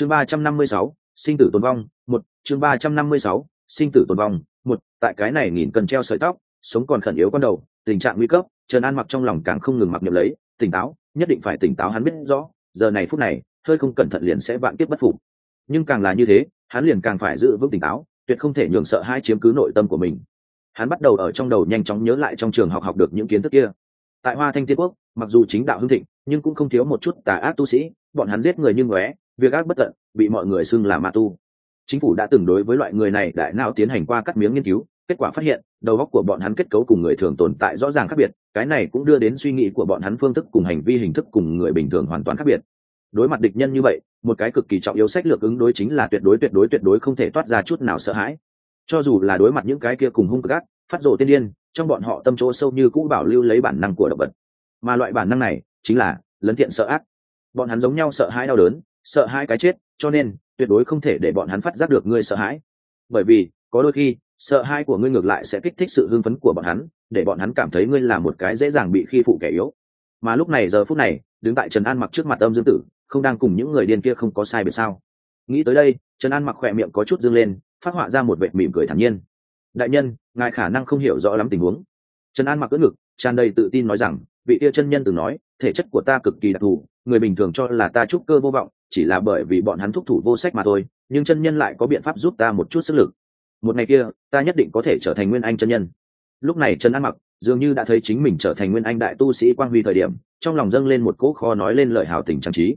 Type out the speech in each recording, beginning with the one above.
chương ba trăm năm mươi sáu, sinh tử tồn vong, một. Chương ba trăm năm mươi sáu, sinh tử tồn vong, một. Tại cái này nghìn cần treo sợi tóc, sống còn khẩn yếu con đầu, tình trạng nguy cấp, trần an mặc trong lòng càng không ngừng mặc niệm lấy, tỉnh táo, nhất định phải tỉnh táo hắn biết rõ, giờ này phút này, hơi không cẩn thận liền sẽ vạn kiếp bất phục. Nhưng càng là như thế, hắn liền càng phải giữ vững tỉnh táo, tuyệt không thể nhường sợ hai chiếm cứ nội tâm của mình. Hắn bắt đầu ở trong đầu nhanh chóng nhớ lại trong trường học học được những kiến thức kia. Tại hoa thanh tiên quốc, mặc dù chính đạo hưng thịnh, nhưng cũng không thiếu một chút tà ác tu sĩ, bọn hắn giết người như ngóe việc ác bất tận, bị mọi người xưng là ma tu. Chính phủ đã từng đối với loại người này đại nào tiến hành qua cắt miếng nghiên cứu, kết quả phát hiện, đầu óc của bọn hắn kết cấu cùng người thường tồn tại rõ ràng khác biệt, cái này cũng đưa đến suy nghĩ của bọn hắn phương thức cùng hành vi hình thức cùng người bình thường hoàn toàn khác biệt. Đối mặt địch nhân như vậy, một cái cực kỳ trọng yếu sách lược ứng đối chính là tuyệt đối tuyệt đối tuyệt đối không thể toát ra chút nào sợ hãi. Cho dù là đối mặt những cái kia cùng hung cực ác, phát rồ tiên điên, trong bọn họ tâm chỗ sâu như cũ bảo lưu lấy bản năng của động vật. Mà loại bản năng này chính là lấn thiện sợ ác. Bọn hắn giống nhau sợ hãi đau đớn sợ hãi cái chết, cho nên, tuyệt đối không thể để bọn hắn phát giác được ngươi sợ hãi. Bởi vì, có đôi khi, sợ hãi của ngươi ngược lại sẽ kích thích sự hưng phấn của bọn hắn, để bọn hắn cảm thấy ngươi là một cái dễ dàng bị khi phụ kẻ yếu. Mà lúc này, giờ phút này, đứng tại trần an mặc trước mặt âm dương tử, không đang cùng những người điên kia không có sai biệt sao? Nghĩ tới đây, trần an mặc khỏe miệng có chút dương lên, phát họa ra một vệ mỉm cười thản nhiên. Đại nhân, ngài khả năng không hiểu rõ lắm tình huống. Trần an mặc ưỡn ngực, tràn đầy tự tin nói rằng, vị tia chân nhân từng nói thể chất của ta cực kỳ đặc thù, người bình thường cho là ta trúc cơ vô vọng, chỉ là bởi vì bọn hắn thúc thủ vô sách mà thôi, nhưng chân nhân lại có biện pháp giúp ta một chút sức lực. Một ngày kia, ta nhất định có thể trở thành nguyên anh chân nhân. Lúc này trần an mặc dường như đã thấy chính mình trở thành nguyên anh đại tu sĩ quang huy thời điểm, trong lòng dâng lên một cỗ kho nói lên lời hào tình trang trí.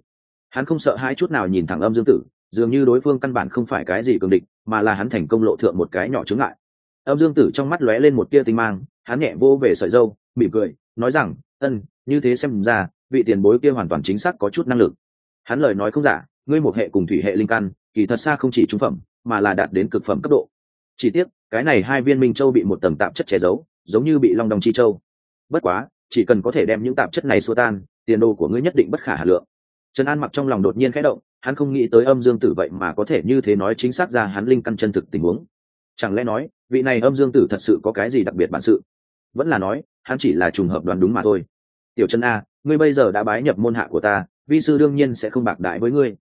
Hắn không sợ hai chút nào nhìn thẳng âm dương tử, dường như đối phương căn bản không phải cái gì cường địch, mà là hắn thành công lộ thượng một cái nhỏ chướng ngại. Âm dương tử trong mắt lóe lên một tia tinh mang, hắn nhẹ vô về sợi dâu, mỉm cười, nói rằng ân, như thế xem ra, vị tiền bối kia hoàn toàn chính xác có chút năng lực. Hắn lời nói không giả, ngươi một hệ cùng thủy hệ linh căn, kỳ thật xa không chỉ trung phẩm, mà là đạt đến cực phẩm cấp độ. Chỉ tiếc, cái này hai viên minh châu bị một tầng tạp chất che giấu, giống như bị long đồng chi châu. Bất quá, chỉ cần có thể đem những tạp chất này xua tan, tiền đồ của ngươi nhất định bất khả hà lượng. Trần an mặc trong lòng đột nhiên khẽ động, hắn không nghĩ tới âm dương tử vậy mà có thể như thế nói chính xác ra hắn linh căn chân thực tình huống. Chẳng lẽ nói, vị này âm dương tử thật sự có cái gì đặc biệt bản sự? Vẫn là nói hắn chỉ là trùng hợp đoán đúng mà thôi. Tiểu chân a, ngươi bây giờ đã bái nhập môn hạ của ta, vi sư đương nhiên sẽ không bạc đại với ngươi.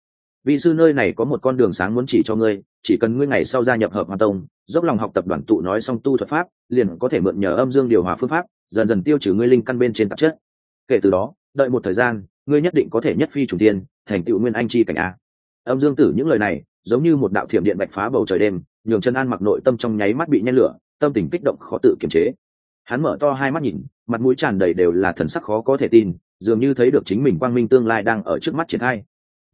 Vị sư nơi này có một con đường sáng muốn chỉ cho ngươi, chỉ cần ngươi ngày sau gia nhập hợp hoa tông, dốc lòng học tập đoàn tụ nói xong tu thuật pháp, liền có thể mượn nhờ âm dương điều hòa phương pháp, dần dần tiêu trừ ngươi linh căn bên trên tạp chất. Kể từ đó, đợi một thời gian, ngươi nhất định có thể nhất phi trùng tiên thành tựu nguyên anh chi cảnh a. Âm dương tử những lời này, giống như một đạo thiểm điện bạch phá bầu trời đêm, nhường chân an mặc nội tâm trong nháy mắt bị nhen lửa, tâm tình kích động khó tự kiềm chế hắn mở to hai mắt nhìn, mặt mũi tràn đầy đều là thần sắc khó có thể tin, dường như thấy được chính mình quang minh tương lai đang ở trước mắt triển khai.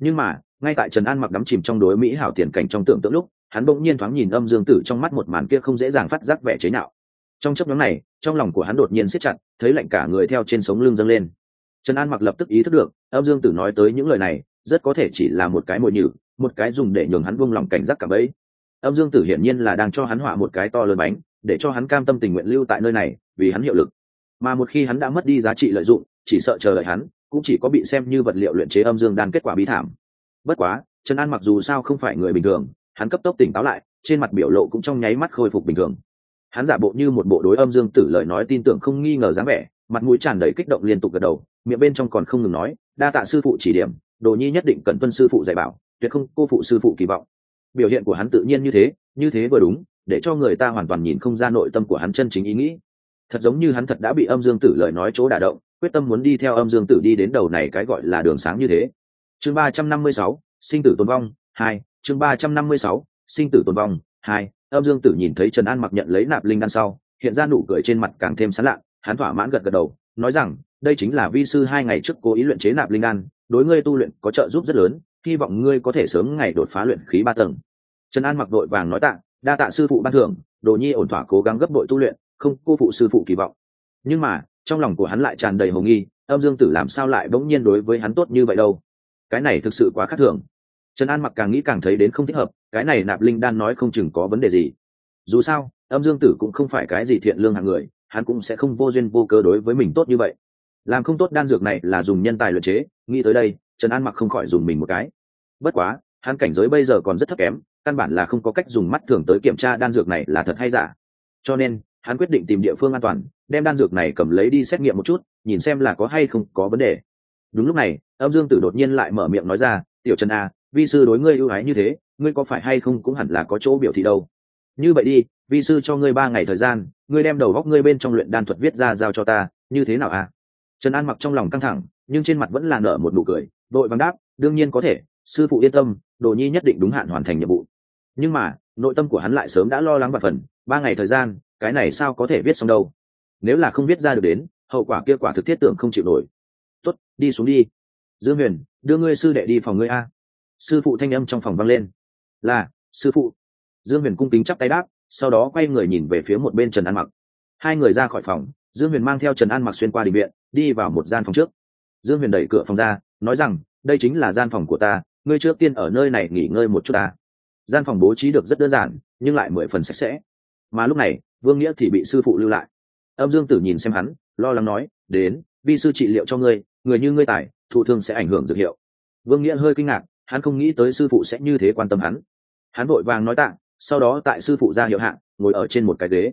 Nhưng mà, ngay tại trần an mặc đắm chìm trong đối mỹ hảo tiền cảnh trong tưởng tượng lúc, hắn bỗng nhiên thoáng nhìn âm dương tử trong mắt một màn kia không dễ dàng phát giác vẻ chế nhạo. Trong chấp nhóm này, trong lòng của hắn đột nhiên siết chặt, thấy lạnh cả người theo trên sống lưng dâng lên. Trần an mặc lập tức ý thức được, âm dương tử nói tới những lời này, rất có thể chỉ là một cái mồi nhử, một cái dùng để nhường hắn buông lòng cảnh giác cả bấy. Âm dương tử hiển nhiên là đang cho hắn họa một cái to lớn bánh để cho hắn cam tâm tình nguyện lưu tại nơi này, vì hắn hiệu lực. Mà một khi hắn đã mất đi giá trị lợi dụng, chỉ sợ chờ đợi hắn, cũng chỉ có bị xem như vật liệu luyện chế âm dương đan kết quả bí thảm. Bất quá, trần an mặc dù sao không phải người bình thường, hắn cấp tốc tỉnh táo lại, trên mặt biểu lộ cũng trong nháy mắt khôi phục bình thường. Hắn giả bộ như một bộ đối âm dương tử lời nói tin tưởng không nghi ngờ dáng vẻ, mặt mũi tràn đầy kích động liên tục gật đầu, miệng bên trong còn không ngừng nói, đa tạ sư phụ chỉ điểm, đồ nhi nhất định cần tuân sư phụ dạy bảo, tuyệt không cô phụ sư phụ kỳ vọng. Biểu hiện của hắn tự nhiên như thế như thế vừa đúng để cho người ta hoàn toàn nhìn không ra nội tâm của hắn chân chính ý nghĩ. Thật giống như hắn thật đã bị âm dương tử lời nói chỗ đả động, quyết tâm muốn đi theo âm dương tử đi đến đầu này cái gọi là đường sáng như thế. Chương ba trăm năm mươi sáu, sinh tử tồn vong, hai, chương ba trăm năm mươi sáu, sinh tử tồn vong, hai, âm dương tử nhìn thấy trần an mặc nhận lấy nạp linh đan sau, hiện ra nụ cười trên mặt càng thêm sán lạ, hắn thỏa mãn gật gật đầu, nói rằng, đây chính là vi sư hai ngày trước cố ý luyện chế nạp linh đan, đối ngươi tu luyện có trợ giúp rất lớn, hy vọng ngươi có thể sớm ngày đột phá luyện khí ba tầng. Trần an mặc đội vàng nói tạ đa tạ sư phụ ban thưởng, đồ nhi ổn thỏa cố gắng gấp bội tu luyện, không cô phụ sư phụ kỳ vọng. Nhưng mà, trong lòng của hắn lại tràn đầy hồ nghi, âm dương tử làm sao lại bỗng nhiên đối với hắn tốt như vậy đâu? Cái này thực sự quá khác thường. Trần an mặc càng nghĩ càng thấy đến không thích hợp, cái này nạp linh đan nói không chừng có vấn đề gì. Dù sao, âm dương tử cũng không phải cái gì thiện lương hạng người, hắn cũng sẽ không vô duyên vô cớ đối với mình tốt như vậy. Làm không tốt đan dược này là dùng nhân tài luyện chế, nghĩ tới đây, trần an mặc không khỏi dùng mình một cái. Bất quá hắn cảnh giới bây giờ còn rất thấp kém, căn bản là không có cách dùng mắt thường tới kiểm tra đan dược này là thật hay giả. Cho nên, hắn quyết định tìm địa phương an toàn, đem đan dược này cầm lấy đi xét nghiệm một chút, nhìn xem là có hay không có vấn đề. Đúng lúc này, âm dương tử đột nhiên lại mở miệng nói ra, tiểu trần a vi sư đối ngươi ưu ái như thế, ngươi có phải hay không cũng hẳn là có chỗ biểu thị đâu. Như vậy đi, vi sư cho ngươi ba ngày thời gian, ngươi đem đầu góc ngươi bên trong luyện đan thuật viết ra giao cho ta, như thế nào à? Trần an mặc trong lòng căng thẳng, nhưng trên mặt vẫn là nở một nụ cười đội vàng đáp, đương nhiên có thể sư phụ yên tâm, đồ nhi nhất định đúng hạn hoàn thành nhiệm vụ. Nhưng mà, nội tâm của hắn lại sớm đã lo lắng và phần, ba ngày thời gian, cái này sao có thể viết xong đâu? Nếu là không viết ra được đến, hậu quả kia quả thực thiết tưởng không chịu nổi. Tuất đi xuống đi. Dương huyền, đưa ngươi sư đệ đi phòng ngươi a. Sư phụ thanh âm trong phòng vang lên. Là, sư phụ. Dương huyền cung kính chắp tay đáp, sau đó quay người nhìn về phía một bên trần an mặc. Hai người ra khỏi phòng, dương huyền mang theo trần an mặc xuyên qua định viện, đi vào một gian phòng trước. Dương huyền đẩy cửa phòng ra, nói rằng, đây chính là gian phòng của ta ngươi trước tiên ở nơi này nghỉ ngơi một chút ta. Gian phòng bố trí được rất đơn giản nhưng lại mười phần sạch sẽ. Mà lúc này vương nghĩa thì bị sư phụ lưu lại. Âm dương tử nhìn xem hắn lo lắng nói đến vi sư trị liệu cho ngươi người như ngươi tài thụ thương sẽ ảnh hưởng dược hiệu. Vương nghĩa hơi kinh ngạc hắn không nghĩ tới sư phụ sẽ như thế quan tâm hắn. Hắn vội vàng nói tạ sau đó tại sư phụ ra hiệu hạng, ngồi ở trên một cái ghế.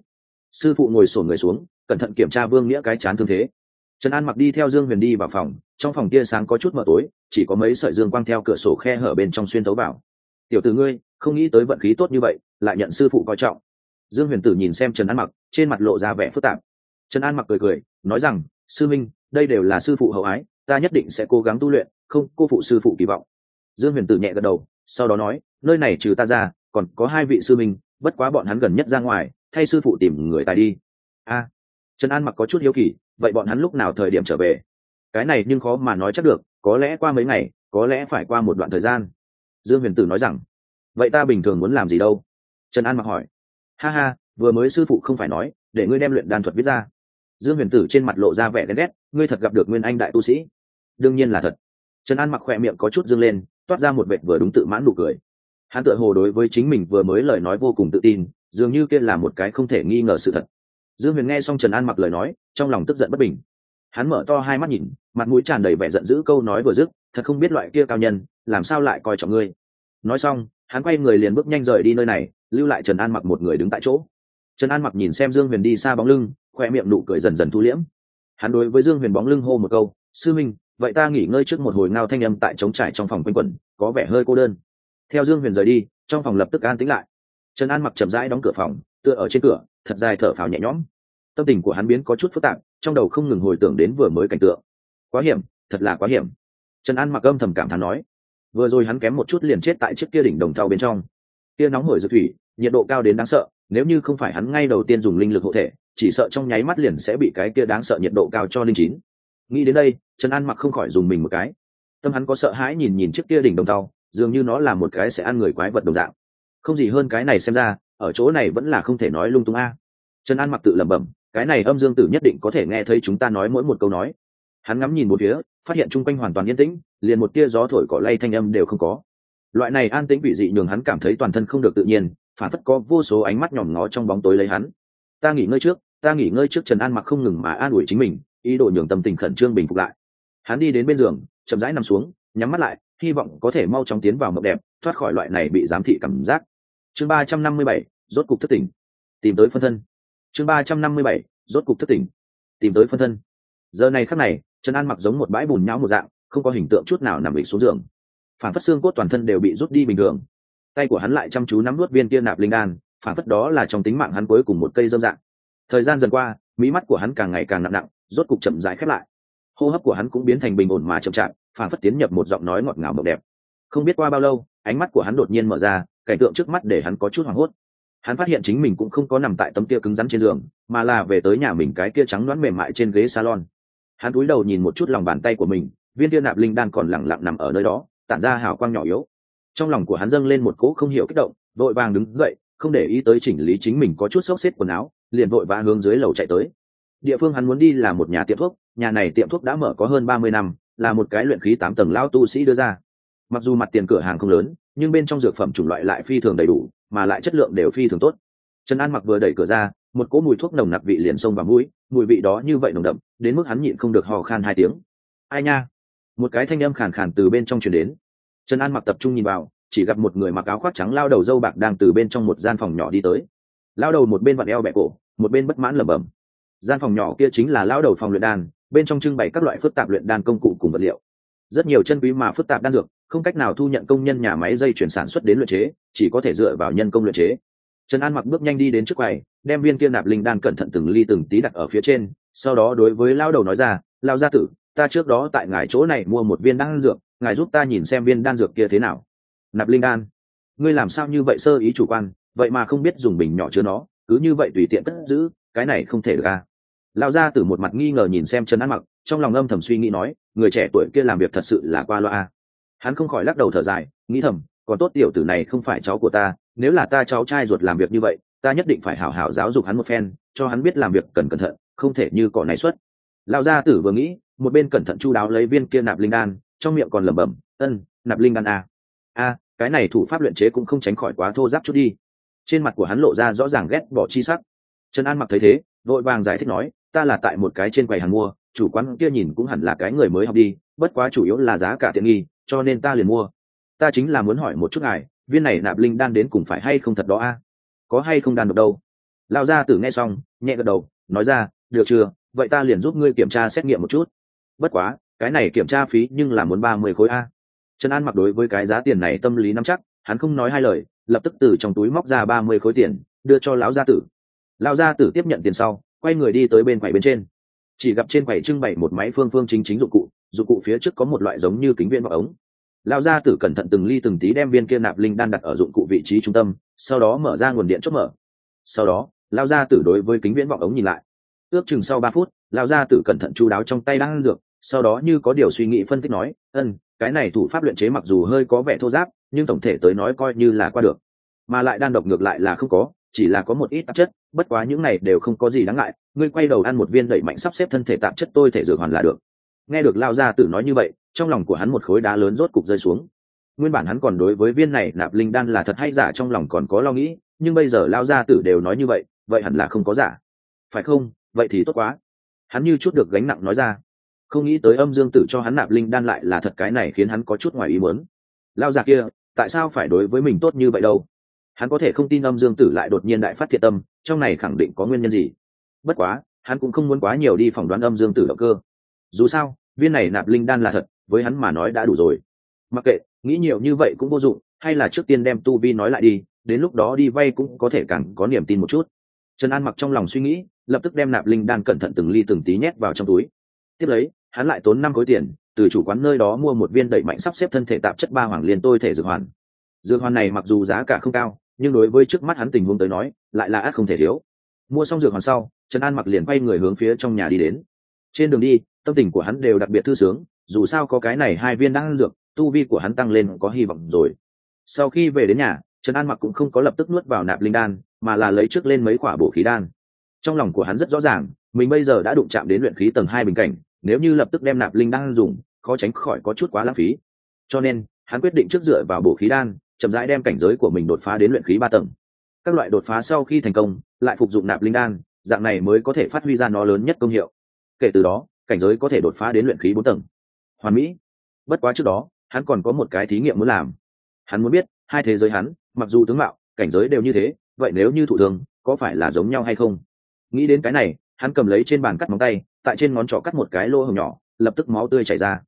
Sư phụ ngồi sổ người xuống cẩn thận kiểm tra vương nghĩa cái chán thương thế trần an mặc đi theo dương huyền đi vào phòng, trong phòng tia sáng có chút mờ tối, chỉ có mấy sợi dương quang theo cửa sổ khe hở bên trong xuyên tấu vào. Tiểu tử ngươi, không nghĩ tới vận khí tốt như vậy, lại nhận sư phụ coi trọng. Dương huyền tử nhìn xem trần an mặc, trên mặt lộ ra vẻ phức tạp. Trần an mặc cười cười, nói rằng, sư minh, đây đều là sư phụ hậu ái, ta nhất định sẽ cố gắng tu luyện, không, cô phụ sư phụ kỳ vọng. Dương huyền tử nhẹ gật đầu, sau đó nói, nơi này trừ ta ra, còn có hai vị sư minh, bất quá bọn hắn gần nhất ra ngoài, thay sư phụ tìm người tài đi. A. Trần an mặc có chút hiếu kỳ vậy bọn hắn lúc nào thời điểm trở về? Cái này nhưng khó mà nói chắc được, có lẽ qua mấy ngày, có lẽ phải qua một đoạn thời gian. Dương huyền tử nói rằng, vậy ta bình thường muốn làm gì đâu? Trần an mặc hỏi. Ha ha, vừa mới sư phụ không phải nói, để ngươi đem luyện đan thuật viết ra. Dương huyền tử trên mặt lộ ra vẻ ghen ghét, ngươi thật gặp được nguyên anh đại tu sĩ. Đương nhiên là thật. Trần an mặc khỏe miệng có chút dương lên, toát ra một vệ vừa đúng tự mãn nụ cười. Hắn tự hồ đối với chính mình vừa mới lời nói vô cùng tự tin, dường như kia là một cái không thể nghi ngờ sự thật dương huyền nghe xong trần an mặc lời nói, trong lòng tức giận bất bình. Hắn mở to hai mắt nhìn, mặt mũi tràn đầy vẻ giận dữ câu nói vừa dứt, thật không biết loại kia cao nhân, làm sao lại coi trọng ngươi? Nói xong, hắn quay người liền bước nhanh rời đi nơi này, lưu lại trần an mặc một người đứng tại chỗ. Trần an mặc nhìn xem dương huyền đi xa bóng lưng khoe miệng nụ cười dần dần thu liễm. Hắn đối với dương huyền bóng lưng hô một câu, sư minh, vậy ta nghỉ ngơi trước một hồi ngao thanh âm tại trống trải trong phòng quanh quẩn, có vẻ hơi cô đơn. Theo dương huyền rời đi, trong phòng lập tức an tĩnh lại. Trần an mặc chậm rãi đóng cửa phòng, tựa ở trên cửa thật dài thở phào nhẹ nhõm. Tâm tình của hắn biến có chút phức tạp, trong đầu không ngừng hồi tưởng đến vừa mới cảnh tượng. Quá hiểm, thật là quá hiểm. Trần an mặc âm thầm cảm thán nói. Vừa rồi hắn kém một chút liền chết tại chiếc kia đỉnh đồng thau bên trong. Kia nóng hổi dược thủy, nhiệt độ cao đến đáng sợ, nếu như không phải hắn ngay đầu tiên dùng linh lực hộ thể, chỉ sợ trong nháy mắt liền sẽ bị cái kia đáng sợ nhiệt độ cao cho linh chín. Nghĩ đến đây, trần an mặc không khỏi dùng mình một cái. Tâm hắn có sợ hãi nhìn nhìn chiếc kia đỉnh đồng tàu dường như nó là một cái sẽ ăn người quái vật đồng dạng. Không gì hơn cái này xem ra ở chỗ này vẫn là không thể nói lung tung a. Trần an mặc tự lẩm bẩm, cái này âm dương tử nhất định có thể nghe thấy chúng ta nói mỗi một câu nói. Hắn ngắm nhìn một phía, phát hiện chung quanh hoàn toàn yên tĩnh, liền một tia gió thổi cỏ lay thanh âm đều không có. Loại này an tĩnh bị dị nhường hắn cảm thấy toàn thân không được tự nhiên, phản phất có vô số ánh mắt nhòm ngó trong bóng tối lấy hắn. Ta nghỉ ngơi trước, ta nghỉ ngơi trước trần an mặc không ngừng mà an ủi chính mình, ý đồ nhường tâm tình khẩn trương bình phục lại. Hắn đi đến bên giường, chậm rãi nằm xuống, nhắm mắt lại, hy vọng có thể mau chóng tiến vào mộng đẹp, thoát khỏi loại này bị giám thị cảm giác chương ba trăm năm mươi bảy, rốt cục thất tỉnh. Tìm tới phân thân. Chương ba trăm năm mươi bảy, rốt cục thất tỉnh. Tìm tới phân thân. Giờ này khắc này, trần an mặc giống một bãi bùn nhão một dạng, không có hình tượng chút nào nằm bị xuống giường. Phản phất xương cốt toàn thân đều bị rút đi bình thường. Tay của hắn lại chăm chú nắm nuốt viên kia nạp linh đan, phản phất đó là trong tính mạng hắn cuối cùng một cây dâm dạng. Thời gian dần qua, mí mắt của hắn càng ngày càng nặng nặng, rốt cục chậm rãi khép lại. Hô hấp của hắn cũng biến thành bình ổn mà chậm chạp, phản phất tiến nhập một giọng nói ngọt ngào mộng đẹp. Không biết qua bao lâu, ánh mắt của hắn đột nhiên mở ra cảnh tượng trước mắt để hắn có chút hoảng hốt. Hắn phát hiện chính mình cũng không có nằm tại tấm kia cứng rắn trên giường, mà là về tới nhà mình cái kia trắng đoán mềm mại trên ghế salon. Hắn cúi đầu nhìn một chút lòng bàn tay của mình, viên tiên nạp linh đang còn lẳng lặng nằm ở nơi đó, tản ra hào quang nhỏ yếu. Trong lòng của hắn dâng lên một cỗ không hiểu kích động, vội vàng đứng dậy, không để ý tới chỉnh lý chính mình có chút xốc xếp quần áo, liền vội vã hướng dưới lầu chạy tới. Địa phương hắn muốn đi là một nhà tiệm thuốc, nhà này tiệm thuốc đã mở có hơn ba mươi năm, là một cái luyện khí tám tầng lao tu sĩ đưa ra. Mặc dù mặt tiền cửa hàng không lớn nhưng bên trong dược phẩm chủng loại lại phi thường đầy đủ, mà lại chất lượng đều phi thường tốt. Trần an mặc vừa đẩy cửa ra, một cỗ mùi thuốc nồng nặc vị liền xông vào mũi, mùi vị đó như vậy nồng đậm, đến mức hắn nhịn không được hò khan hai tiếng. Ai nha? Một cái thanh âm khàn khàn từ bên trong truyền đến. Trần an mặc tập trung nhìn vào, chỉ gặp một người mặc áo khoác trắng lao đầu dâu bạc đang từ bên trong một gian phòng nhỏ đi tới. Lao đầu một bên vặn eo bẹ cổ, một bên bất mãn lẩm bẩm. Gian phòng nhỏ kia chính là lao đầu phòng luyện đan, bên trong trưng bày các loại phức tạp luyện đan công cụ cùng vật liệu. Rất nhiều chân quý mà phức tạp đan dược không cách nào thu nhận công nhân nhà máy dây chuyển sản xuất đến luyện chế, chỉ có thể dựa vào nhân công luyện chế. Trần an mặc bước nhanh đi đến trước quầy, đem viên kia nạp linh đan cẩn thận từng ly từng tí đặt ở phía trên, sau đó đối với lao đầu nói ra, lao gia tử, ta trước đó tại ngài chỗ này mua một viên đan dược, ngài giúp ta nhìn xem viên đan dược kia thế nào. Nạp linh đan. Ngươi làm sao như vậy sơ ý chủ quan, vậy mà không biết dùng bình nhỏ chứa nó, cứ như vậy tùy tiện cất giữ, cái này không thể được à? Lao gia tử một mặt nghi ngờ nhìn xem trần an mặc, trong lòng âm thầm suy nghĩ nói, người trẻ tuổi kia làm việc thật sự là qua loa à hắn không khỏi lắc đầu thở dài, nghĩ thầm, còn tốt tiểu tử này không phải cháu của ta, nếu là ta cháu trai ruột làm việc như vậy, ta nhất định phải hảo hảo giáo dục hắn một phen, cho hắn biết làm việc cần cẩn thận, không thể như cỏ này xuất. Lão gia tử vừa nghĩ, một bên cẩn thận chu đáo lấy viên kia nạp linh đan, trong miệng còn lẩm bẩm, ân, nạp linh đan a a cái này thủ pháp luyện chế cũng không tránh khỏi quá thô giáp chút đi. Trên mặt của hắn lộ ra rõ ràng ghét bỏ chi sắc. Trần an mặc thấy thế, vội vàng giải thích nói, ta là tại một cái trên quầy hàng mua, chủ quán kia nhìn cũng hẳn là cái người mới học đi, bất quá chủ yếu là giá cả tiện nghi cho nên ta liền mua. Ta chính là muốn hỏi một chút ngài, viên này nạp linh đan đến cùng phải hay không thật đó a? Có hay không đan được đâu? Lao ra tử nghe xong, nhẹ gật đầu, nói ra, được chưa? Vậy ta liền giúp ngươi kiểm tra xét nghiệm một chút. Bất quá, cái này kiểm tra phí nhưng là muốn ba mươi khối a. Trần an mặc đối với cái giá tiền này tâm lý nắm chắc, hắn không nói hai lời, lập tức từ trong túi móc ra ba mươi khối tiền, đưa cho lão gia tử. Lão gia tử tiếp nhận tiền sau, quay người đi tới bên quầy bên trên. Chỉ gặp trên quầy trưng bày một máy phương phương chính chính dụng cụ dụng cụ phía trước có một loại giống như kính viên vào ống. Lão gia tử cẩn thận từng ly từng tí đem viên kia nạp linh đan đặt ở dụng cụ vị trí trung tâm, sau đó mở ra nguồn điện chốt mở. Sau đó lão gia tử đối với kính viễn vọng ống nhìn lại. Ước chừng sau ba phút lão gia tử cẩn thận chu đáo trong tay đang dược, sau đó như có điều suy nghĩ phân tích nói ân cái này thủ pháp luyện chế mặc dù hơi có vẻ thô giáp, nhưng tổng thể tới nói coi như là qua được. Mà lại đan độc ngược lại là không có, chỉ là có một ít tạp chất, bất quá những này đều không có gì đáng ngại. Ngươi quay đầu ăn một viên đẩy mạnh sắp xếp thân thể tạp chất tôi thể dược hoàn là được nghe được lao gia tử nói như vậy, trong lòng của hắn một khối đá lớn rốt cục rơi xuống. Nguyên bản hắn còn đối với viên này nạp linh đan là thật hay giả trong lòng còn có lo nghĩ, nhưng bây giờ lao gia tử đều nói như vậy vậy hẳn là không có giả. Phải không? Vậy thì tốt quá. Hắn như chút được gánh nặng nói ra. Không nghĩ tới âm dương tử cho hắn nạp linh đan lại là thật cái này khiến hắn có chút ngoài ý muốn. Lao già kia, tại sao phải đối với mình tốt như vậy đâu? Hắn có thể không tin âm dương tử lại đột nhiên đại phát thiệt tâm, trong này khẳng định có nguyên nhân gì. Bất quá, hắn cũng không muốn quá nhiều đi phỏng đoán âm dương tử động cơ. Dù sao viên này nạp linh đan là thật, với hắn mà nói đã đủ rồi. Mặc kệ, nghĩ nhiều như vậy cũng vô dụng, hay là trước tiên đem tu vi nói lại đi, đến lúc đó đi vay cũng có thể càng có niềm tin một chút. Trần an mặc trong lòng suy nghĩ, lập tức đem nạp linh đan cẩn thận từng ly từng tí nhét vào trong túi. Tiếp lấy, hắn lại tốn năm khối tiền, từ chủ quán nơi đó mua một viên đẩy mạnh sắp xếp thân thể tạp chất ba hoàng liên tôi thể dược hoàn. Dược hoàn này mặc dù giá cả không cao, nhưng đối với trước mắt hắn tình huống tới nói, lại là ác không thể thiếu. Mua xong dược hoàn sau, trần an mặc liền quay người hướng phía trong nhà đi đến. Trên đường đi tâm tình của hắn đều đặc biệt thư sướng, dù sao có cái này hai viên đang ăn dược, tu vi của hắn tăng lên có hy vọng rồi. Sau khi về đến nhà, trần an mặc cũng không có lập tức nuốt vào nạp linh đan, mà là lấy trước lên mấy quả bổ khí đan. Trong lòng của hắn rất rõ ràng, mình bây giờ đã đụng chạm đến luyện khí tầng hai bình cảnh, nếu như lập tức đem nạp linh đan dùng, khó tránh khỏi có chút quá lãng phí. Cho nên, hắn quyết định trước dựa vào bổ khí đan, chậm rãi đem cảnh giới của mình đột phá đến luyện khí ba tầng. Các loại đột phá sau khi thành công, lại phục dụng nạp linh đan, dạng này mới có thể phát huy ra nó lớn nhất công hiệu. Kể từ đó cảnh giới có thể đột phá đến luyện khí bốn tầng. Hoàn mỹ. Bất quá trước đó, hắn còn có một cái thí nghiệm muốn làm. Hắn muốn biết, hai thế giới hắn, mặc dù tướng mạo, cảnh giới đều như thế, vậy nếu như thụ thường có phải là giống nhau hay không? Nghĩ đến cái này, hắn cầm lấy trên bàn cắt móng tay, tại trên ngón trỏ cắt một cái lỗ hồng nhỏ, lập tức máu tươi chảy ra.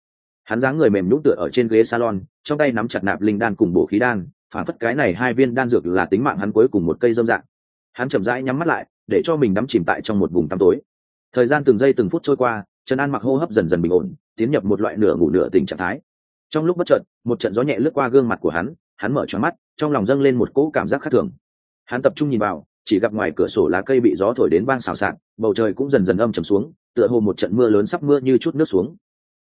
Hắn dáng người mềm nhũng tựa ở trên ghế salon, trong tay nắm chặt nạp linh đan cùng bổ khí đan, phản phất cái này hai viên đan dược là tính mạng hắn cuối cùng một cây dâm dạng. Hắn chậm rãi nhắm mắt lại, để cho mình đắm chìm tại trong một vùng tăm tối. Thời gian từng giây từng phút trôi qua trần an mặc hô hấp dần dần bình ổn, tiến nhập một loại nửa ngủ nửa tình trạng thái. Trong lúc bất chợt, một trận gió nhẹ lướt qua gương mặt của hắn hắn mở tròn mắt, trong lòng dâng lên một cỗ cảm giác khác thường. Hắn tập trung nhìn vào, chỉ gặp ngoài cửa sổ lá cây bị gió thổi đến vang xào xạc, bầu trời cũng dần dần âm trầm xuống, tựa hồ một trận mưa lớn sắp mưa như chút nước xuống.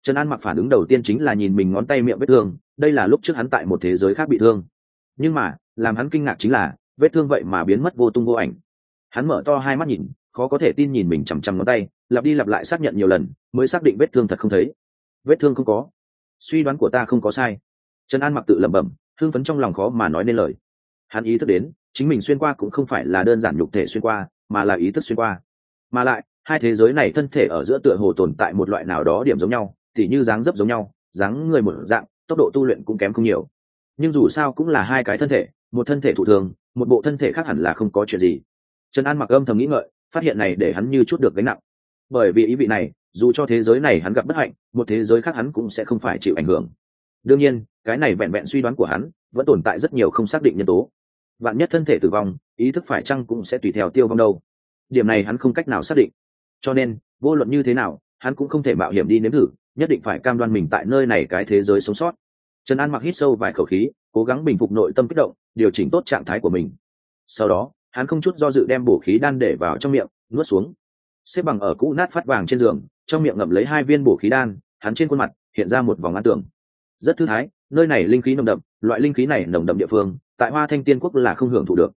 Trần an mặc phản ứng đầu tiên chính là nhìn mình ngón tay miệng vết thương, đây là lúc trước hắn tại một thế giới khác bị thương. Nhưng mà, làm hắn kinh ngạc chính là, vết thương vậy mà biến mất vô tung vô ảnh. Hắn mở to hai mắt nhìn khó có thể tin nhìn mình chằm chằm ngón tay, lặp đi lặp lại xác nhận nhiều lần, mới xác định vết thương thật không thấy. Vết thương không có. Suy đoán của ta không có sai. Trần an mặc tự lẩm bẩm, thương phấn trong lòng khó mà nói nên lời. Hắn ý thức đến, chính mình xuyên qua cũng không phải là đơn giản nhục thể xuyên qua, mà là ý thức xuyên qua. Mà lại, hai thế giới này thân thể ở giữa tựa hồ tồn tại một loại nào đó điểm giống nhau thì như dáng dấp giống nhau, dáng người một dạng, tốc độ tu luyện cũng kém không nhiều. Nhưng dù sao cũng là hai cái thân thể, một thân thể thụ thường, một bộ thân thể khác hẳn là không có chuyện gì. Trần an mặc âm thầm nghĩ ngợi phát hiện này để hắn như chút được gánh nặng. Bởi vì ý vị này, dù cho thế giới này hắn gặp bất hạnh, một thế giới khác hắn cũng sẽ không phải chịu ảnh hưởng. Đương nhiên, cái này vẹn vẹn suy đoán của hắn, vẫn tồn tại rất nhiều không xác định nhân tố. Vạn nhất thân thể tử vong, ý thức phải chăng cũng sẽ tùy theo tiêu vong đâu. Điểm này hắn không cách nào xác định. Cho nên, vô luận như thế nào, hắn cũng không thể mạo hiểm đi nếm thử, nhất định phải cam đoan mình tại nơi này cái thế giới sống sót. Trần an mặc hít sâu vài khẩu khí, cố gắng bình phục nội tâm kích động, điều chỉnh tốt trạng thái của mình. Sau đó hắn không chút do dự đem bổ khí đan để vào trong miệng, nuốt xuống. Xếp bằng ở cũ nát phát vàng trên giường, trong miệng ngậm lấy hai viên bổ khí đan, hắn trên khuôn mặt hiện ra một vòng an tưởng. Rất thư thái, nơi này linh khí nồng đậm, loại linh khí này nồng đậm địa phương, tại hoa thanh tiên quốc là không hưởng thụ được.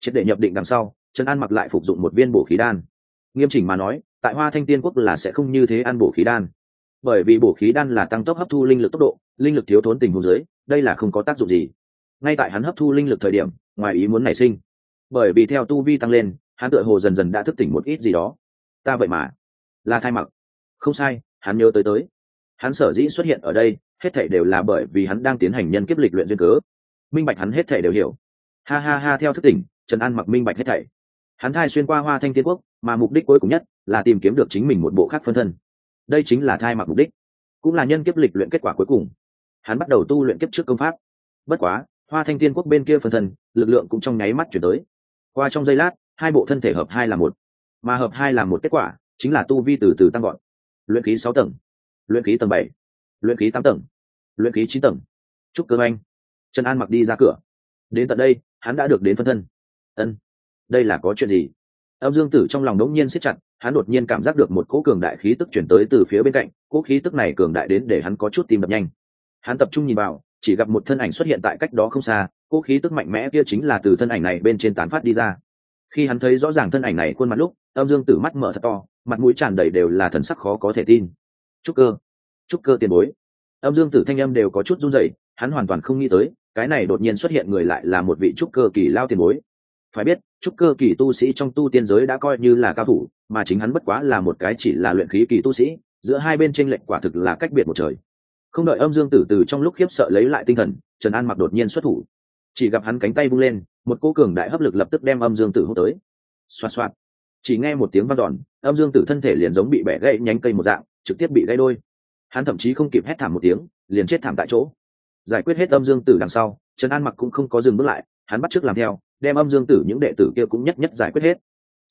Triệt để nhập định đằng sau, trần an mặc lại phục dụng một viên bổ khí đan. Nghiêm chỉnh mà nói, tại hoa thanh tiên quốc là sẽ không như thế ăn bổ khí đan. Bởi vì bổ khí đan là tăng tốc hấp thu linh lực tốc độ, linh lực thiếu thốn tình huống dưới, đây là không có tác dụng gì. Ngay tại hắn hấp thu linh lực thời điểm, ngoài ý muốn nảy sinh bởi vì theo tu vi tăng lên, hắn tựa hồ dần dần đã thức tỉnh một ít gì đó. Ta vậy mà. Là thai mặc. Không sai, hắn nhớ tới tới. Hắn sở dĩ xuất hiện ở đây, hết thảy đều là bởi vì hắn đang tiến hành nhân kiếp lịch luyện duyên cớ. Minh bạch hắn hết thảy đều hiểu. Ha ha ha, theo thức tỉnh, trần an mặc minh bạch hết thảy. Hắn thai xuyên qua hoa thanh tiên quốc, mà mục đích cuối cùng nhất là tìm kiếm được chính mình một bộ khác phân thân. Đây chính là thai mặc mục đích, cũng là nhân kiếp lịch luyện kết quả cuối cùng. Hắn bắt đầu tu luyện kiếp trước công pháp. Bất quá, hoa thanh tiên quốc bên kia phân thân, lực lượng cũng trong nháy mắt chuyển tới qua trong giây lát, hai bộ thân thể hợp hai là một, mà hợp hai là một kết quả chính là tu vi từ từ tăng gọn luyện khí sáu tầng, luyện khí tầng bảy, luyện khí tám tầng, luyện khí chín tầng. Chúc cơ anh. Trần an mặc đi ra cửa. Đến tận đây, hắn đã được đến phân thân. Ân, đây là có chuyện gì? Âm dương tử trong lòng đống nhiên siết chặt, hắn đột nhiên cảm giác được một cỗ cường đại khí tức chuyển tới từ phía bên cạnh, cỗ khí tức này cường đại đến để hắn có chút tim đập nhanh. Hắn tập trung nhìn vào, chỉ gặp một thân ảnh xuất hiện tại cách đó không xa cố khí tức mạnh mẽ kia chính là từ thân ảnh này bên trên tán phát đi ra. Khi hắn thấy rõ ràng thân ảnh này khuôn mặt lúc, âm dương tử mắt mở thật to, mặt mũi tràn đầy đều là thần sắc khó có thể tin. Trúc cơ trúc cơ tiền bối. Âm dương tử thanh âm đều có chút run rẩy, hắn hoàn toàn không nghĩ tới, cái này đột nhiên xuất hiện người lại là một vị trúc cơ kỳ lao tiền bối. Phải biết, trúc cơ kỳ tu sĩ trong tu tiên giới đã coi như là cao thủ, mà chính hắn bất quá là một cái chỉ là luyện khí kỳ tu sĩ, giữa hai bên tranh lệch quả thực là cách biệt một trời. Không đợi âm dương tử từ trong lúc khiếp sợ lấy lại tinh thần, trần an mặc đột nhiên xuất thủ chỉ gặp hắn cánh tay bung lên, một cô cường đại hấp lực lập tức đem âm dương tử hút tới. Xoạt xoạt. Chỉ nghe một tiếng vang dọn, âm dương tử thân thể liền giống bị bẻ gãy nhánh cây một dạng, trực tiếp bị gãy đôi. Hắn thậm chí không kịp hét thảm một tiếng, liền chết thảm tại chỗ. Giải quyết hết âm dương tử đằng sau, trần an mặc cũng không có dừng bước lại, hắn bắt t làm theo, đem âm dương tử những đệ tử kia cũng nhất nhất giải quyết hết.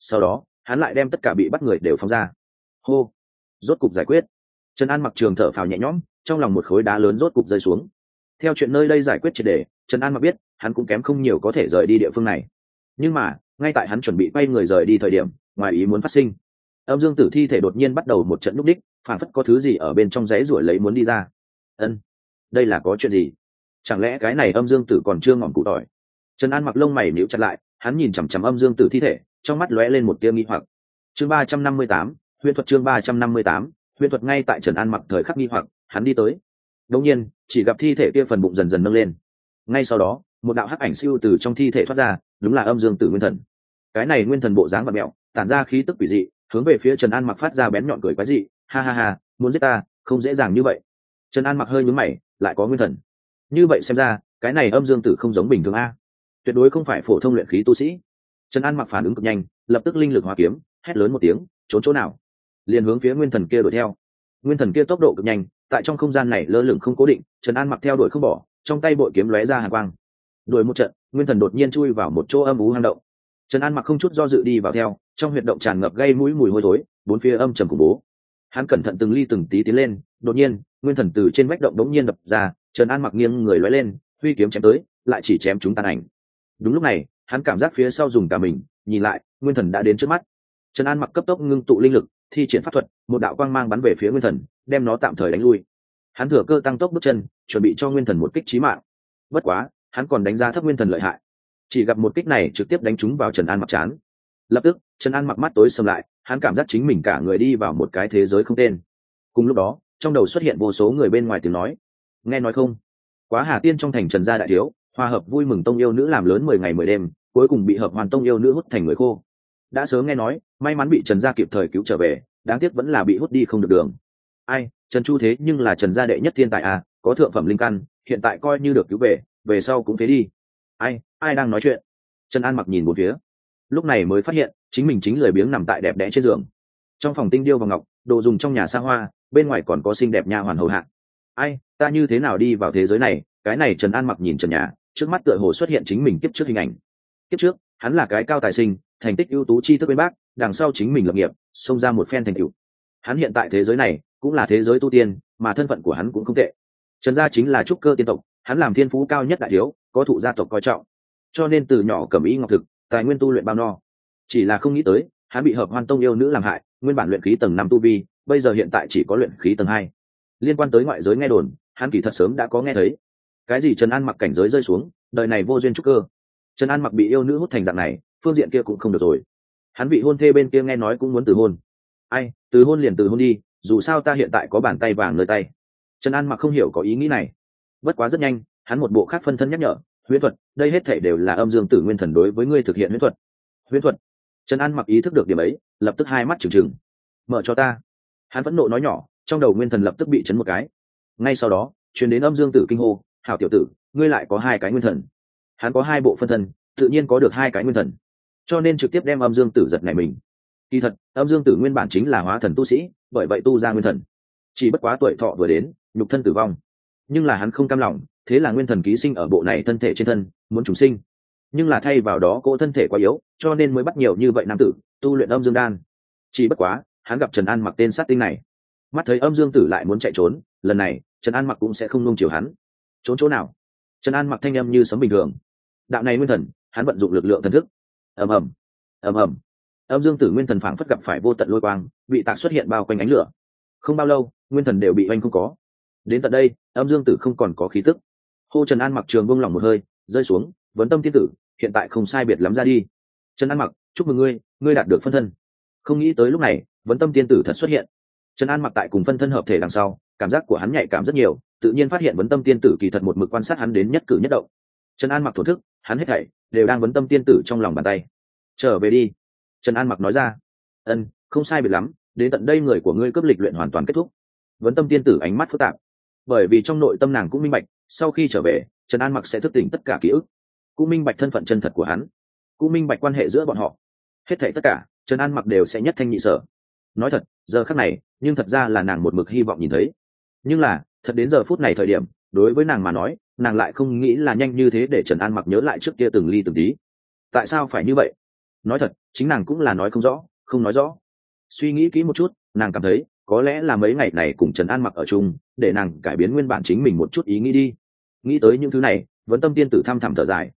Sau đó, hắn lại đem tất cả bị bắt người đều phóng ra. Hô. Rốt cục giải quyết. Trần an mặc trường thở phào nhẹ nhõm, trong lòng một khối đá lớn rốt cục rơi xuống. Theo chuyện nơi đây giải quyết triệt đề trần an mặc biết hắn cũng kém không nhiều có thể rời đi địa phương này. Nhưng mà, ngay tại hắn chuẩn bị quay người rời đi thời điểm, ngoài ý muốn phát sinh. Âm dương tử thi thể đột nhiên bắt đầu một trận núp đích, phản phất có thứ gì ở bên trong rẽ ruổi lấy muốn đi ra. Ân, đây là có chuyện gì? Chẳng lẽ cái này âm dương tử còn chưa ngỏm cụ tỏi? Trần an mặc lông mày níu chặt lại, hắn nhìn chằm chằm âm dương tử thi thể, trong mắt lóe lên một tia nghi hoặc. Chương ba trăm năm mươi tám, huyễn thuật chương ba trăm năm mươi tám, huyễn thuật ngay tại trần an mặc thời khắc nghi hoặc, hắn đi tới. Đột nhiên, chỉ gặp thi thể kia phần bụng dần dần nâng lên. Ngay sau đó một đạo hắc ảnh siêu từ trong thi thể thoát ra, đúng là âm dương tử nguyên thần. Cái này nguyên thần bộ dáng và mẹo, tản ra khí tức quỷ dị, hướng về phía trần an mặc phát ra bén nhọn cười quái dị, ha ha ha, muốn giết ta, không dễ dàng như vậy. Trần an mặc hơi nhướng mày, lại có nguyên thần. Như vậy xem ra, cái này âm dương tử không giống bình thường a. Tuyệt đối không phải phổ thông luyện khí tu sĩ. Trần an mặc phản ứng cực nhanh, lập tức linh lực hóa kiếm, hét lớn một tiếng, trốn chỗ nào? Liền hướng phía nguyên thần kia đuổi theo. Nguyên thần kia tốc độ cực nhanh, tại trong không gian này lơ lửng không cố định, trần an mặc theo đuổi không bỏ, trong tay bội kiếm lóe ra hàng quang đuổi một trận, nguyên thần đột nhiên chui vào một chỗ âm ú hang động. Trần an mặc không chút do dự đi vào theo, trong huyệt động tràn ngập gây mũi mùi hôi thối, bốn phía âm trầm khủng bố. Hắn cẩn thận từng ly từng tí tiến lên, đột nhiên, nguyên thần từ trên vách động đống nhiên đập ra, trần an mặc nghiêng người lóe lên, huy kiếm chém tới, lại chỉ chém chúng tàn ảnh. Đúng lúc này, hắn cảm giác phía sau dùng cả mình, nhìn lại, nguyên thần đã đến trước mắt. Trần an mặc cấp tốc ngưng tụ linh lực, thi triển pháp thuật, một đạo quang mang bắn về phía nguyên thần, đem nó tạm thời đánh lui. Hắn thừa cơ tăng tốc bước chân, chuẩn bị cho nguyên thần một kích trí mạng. Bất quá hắn còn đánh giá thấp nguyên thần lợi hại. Chỉ gặp một kích này trực tiếp đánh trúng vào trần an mặc chán. Lập tức, trần an mặc mắt tối xâm lại, hắn cảm giác chính mình cả người đi vào một cái thế giới không tên. Cùng lúc đó, trong đầu xuất hiện vô số người bên ngoài tiếng nói. Nghe nói không? Quá hà tiên trong thành trần gia đại thiếu, hòa hợp vui mừng tông yêu nữ làm lớn mười ngày mười đêm, cuối cùng bị hợp hoàn tông yêu nữ hút thành người khô. Đã sớm nghe nói, may mắn bị trần gia kịp thời cứu trở về, đáng tiếc vẫn là bị hút đi không được đường. Ai, trần chu thế nhưng là trần gia đệ nhất thiên tài à có thượng phẩm linh căn, hiện tại coi như được cứu về về sau cũng phế đi. Ai ai đang nói chuyện? Trần an mặc nhìn một phía. Lúc này mới phát hiện, chính mình chính lười biếng nằm tại đẹp đẽ trên giường. Trong phòng tinh điêu và ngọc, đồ dùng trong nhà xa hoa, bên ngoài còn có xinh đẹp nha hoàn hầu hạ. Ai, ta như thế nào đi vào thế giới này? Cái này trần an mặc nhìn trần nhà, trước mắt tựa hồ xuất hiện chính mình kiếp trước hình ảnh. Kiếp trước, hắn là cái cao tài sinh, thành tích ưu tú chi thức bên bác, đằng sau chính mình lập nghiệp, xông ra một phen thành tựu. Hắn hiện tại thế giới này, cũng là thế giới tu tiên, mà thân phận của hắn cũng không tệ. Trần gia chính là trúc cơ tiên tộc hắn làm thiên phú cao nhất đại thiếu, có thụ gia tộc coi trọng. Cho nên từ nhỏ cầm ý ngọc thực, tài nguyên tu luyện bao no. Chỉ là không nghĩ tới, hắn bị hợp hoan tông yêu nữ làm hại, nguyên bản luyện khí tầng năm tu vi, bây giờ hiện tại chỉ có luyện khí tầng hai. Liên quan tới ngoại giới nghe đồn, hắn kỳ thật sớm đã có nghe thấy. Cái gì trần an mặc cảnh giới rơi xuống, đời này vô duyên trúc cơ. Trần an mặc bị yêu nữ hút thành dạng này, phương diện kia cũng không được rồi. Hắn bị hôn thê bên kia nghe nói cũng muốn từ hôn. Ai, từ hôn liền từ hôn đi, dù sao ta hiện tại có bàn tay vàng nơi tay. Trần an mặc không hiểu có ý nghĩ này bất quá rất nhanh, hắn một bộ khác phân thân nhắc nhở, huyễn thuật, đây hết thể đều là âm dương tử nguyên thần đối với ngươi thực hiện huyễn thuật. Huyễn thuật? Trần an mặc ý thức được điểm ấy, lập tức hai mắt trừng trừng. Mở cho ta. Hắn phẫn nộ nói nhỏ, trong đầu nguyên thần lập tức bị chấn một cái. Ngay sau đó chuyển đến âm dương tử kinh hô, hảo tiểu tử, ngươi lại có hai cái nguyên thần. Hắn có hai bộ phân thân, tự nhiên có được hai cái nguyên thần. Cho nên trực tiếp đem âm dương tử giật này mình. Kỳ thật, âm dương tử nguyên bản chính là hóa thần tu sĩ, bởi vậy tu ra nguyên thần. Chỉ bất quá tuổi thọ vừa đến, nhục thân tử vong nhưng là hắn không cam lòng, thế là nguyên thần ký sinh ở bộ này thân thể trên thân, muốn chúng sinh. Nhưng là thay vào đó cỗ thân thể quá yếu, cho nên mới bắt nhiều như vậy nam tử, tu luyện âm dương đan. Chỉ bất quá, hắn gặp trần an mặc tên sát tinh này. Mắt thấy âm dương tử lại muốn chạy trốn, lần này, trần an mặc cũng sẽ không nung chiều hắn. Trốn chỗ nào? Trần an mặc thanh âm như sấm bình thường. Đạo này nguyên thần, hắn vận dụng lực lượng thần thức. Ầm ầm. Ầm ầm. Âm dương tử nguyên thần phảng phất gặp phải vô tận lôi quang, bị tạc xuất hiện bao quanh ánh lửa. Không bao lâu, nguyên thần đều bị oanh không có đến tận đây, âm dương tử không còn có khí tức. Hô trần an mặc trường vung lòng một hơi, rơi xuống, vấn tâm tiên tử, hiện tại không sai biệt lắm ra đi. Trần an mặc, chúc mừng ngươi ngươi đạt được phân thân. Không nghĩ tới lúc này, vấn tâm tiên tử thật xuất hiện. Trần an mặc tại cùng phân thân hợp thể đằng sau, cảm giác của hắn nhạy cảm rất nhiều, tự nhiên phát hiện vấn tâm tiên tử kỳ thật một mực quan sát hắn đến nhất cử nhất động. Trần an mặc thổ thức, hắn hết thảy đều đang vấn tâm tiên tử trong lòng bàn tay. Trở về đi, trần an mặc nói ra. Ân, không sai biệt lắm, đến tận đây người của ngươi cấp lịch luyện hoàn toàn kết thúc. Vấn tâm tiên tử ánh mắt phức tạp bởi vì trong nội tâm nàng cũng minh bạch, sau khi trở về, trần an mặc sẽ thức tỉnh tất cả ký ức. Cũng minh bạch thân phận chân thật của hắn. Cũng minh bạch quan hệ giữa bọn họ. Hết thảy tất cả, trần an mặc đều sẽ nhất thanh nhị sở. Nói thật, giờ khắc này, nhưng thật ra là nàng một mực hy vọng nhìn thấy. Nhưng là, thật đến giờ phút này thời điểm, đối với nàng mà nói, nàng lại không nghĩ là nhanh như thế để trần an mặc nhớ lại trước kia từng ly từng tí. Tại sao phải như vậy? Nói thật, chính nàng cũng là nói không rõ, không nói rõ. Suy nghĩ kỹ một chút, nàng cảm thấy, có lẽ là mấy ngày này cùng trần an mặc ở chung để nàng cải biến nguyên bản chính mình một chút ý nghĩ đi. Nghĩ tới những thứ này, vấn tâm tiên tử thăm thẳm thở dài.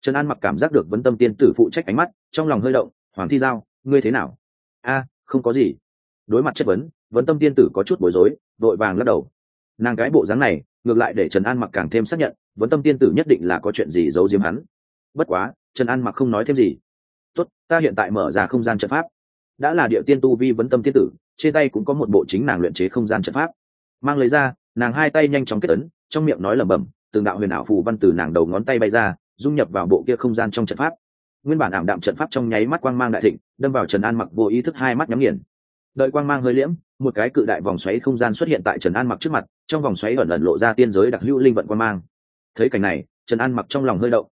Trần an mặc cảm giác được vấn tâm tiên tử phụ trách ánh mắt, trong lòng hơi động, hoàng thi giao, ngươi thế nào? A, không có gì. Đối mặt chất vấn vấn tâm tiên tử có chút bối rối, vội vàng lắc đầu. Nàng cái bộ dáng này, ngược lại để trần an mặc càng thêm xác nhận, vấn tâm tiên tử nhất định là có chuyện gì giấu diếm hắn. Bất quá, trần an mặc không nói thêm gì. Tốt, ta hiện tại mở ra không gian trận pháp. Đã là địa tiên tu vi vấn tâm tiên tử, trên tay cũng có một bộ chính nàng luyện chế không gian trận pháp mang lấy ra, nàng hai tay nhanh chóng kết ấn, trong miệng nói lẩm bẩm, từng đạo huyền ảo phù văn từ nàng đầu ngón tay bay ra, dung nhập vào bộ kia không gian trong trận pháp. Nguyên bản ảm đạm trận pháp trong nháy mắt quang mang đại thịnh, đâm vào trần an mặc vô ý thức hai mắt nhắm nghiền. Đợi quang mang hơi liễm, một cái cự đại vòng xoáy không gian xuất hiện tại trần an mặc trước mặt, trong vòng xoáy ẩn ẩn lộ ra tiên giới đặc hữu linh vận quang mang. Thấy cảnh này, trần an mặc trong lòng hơi động.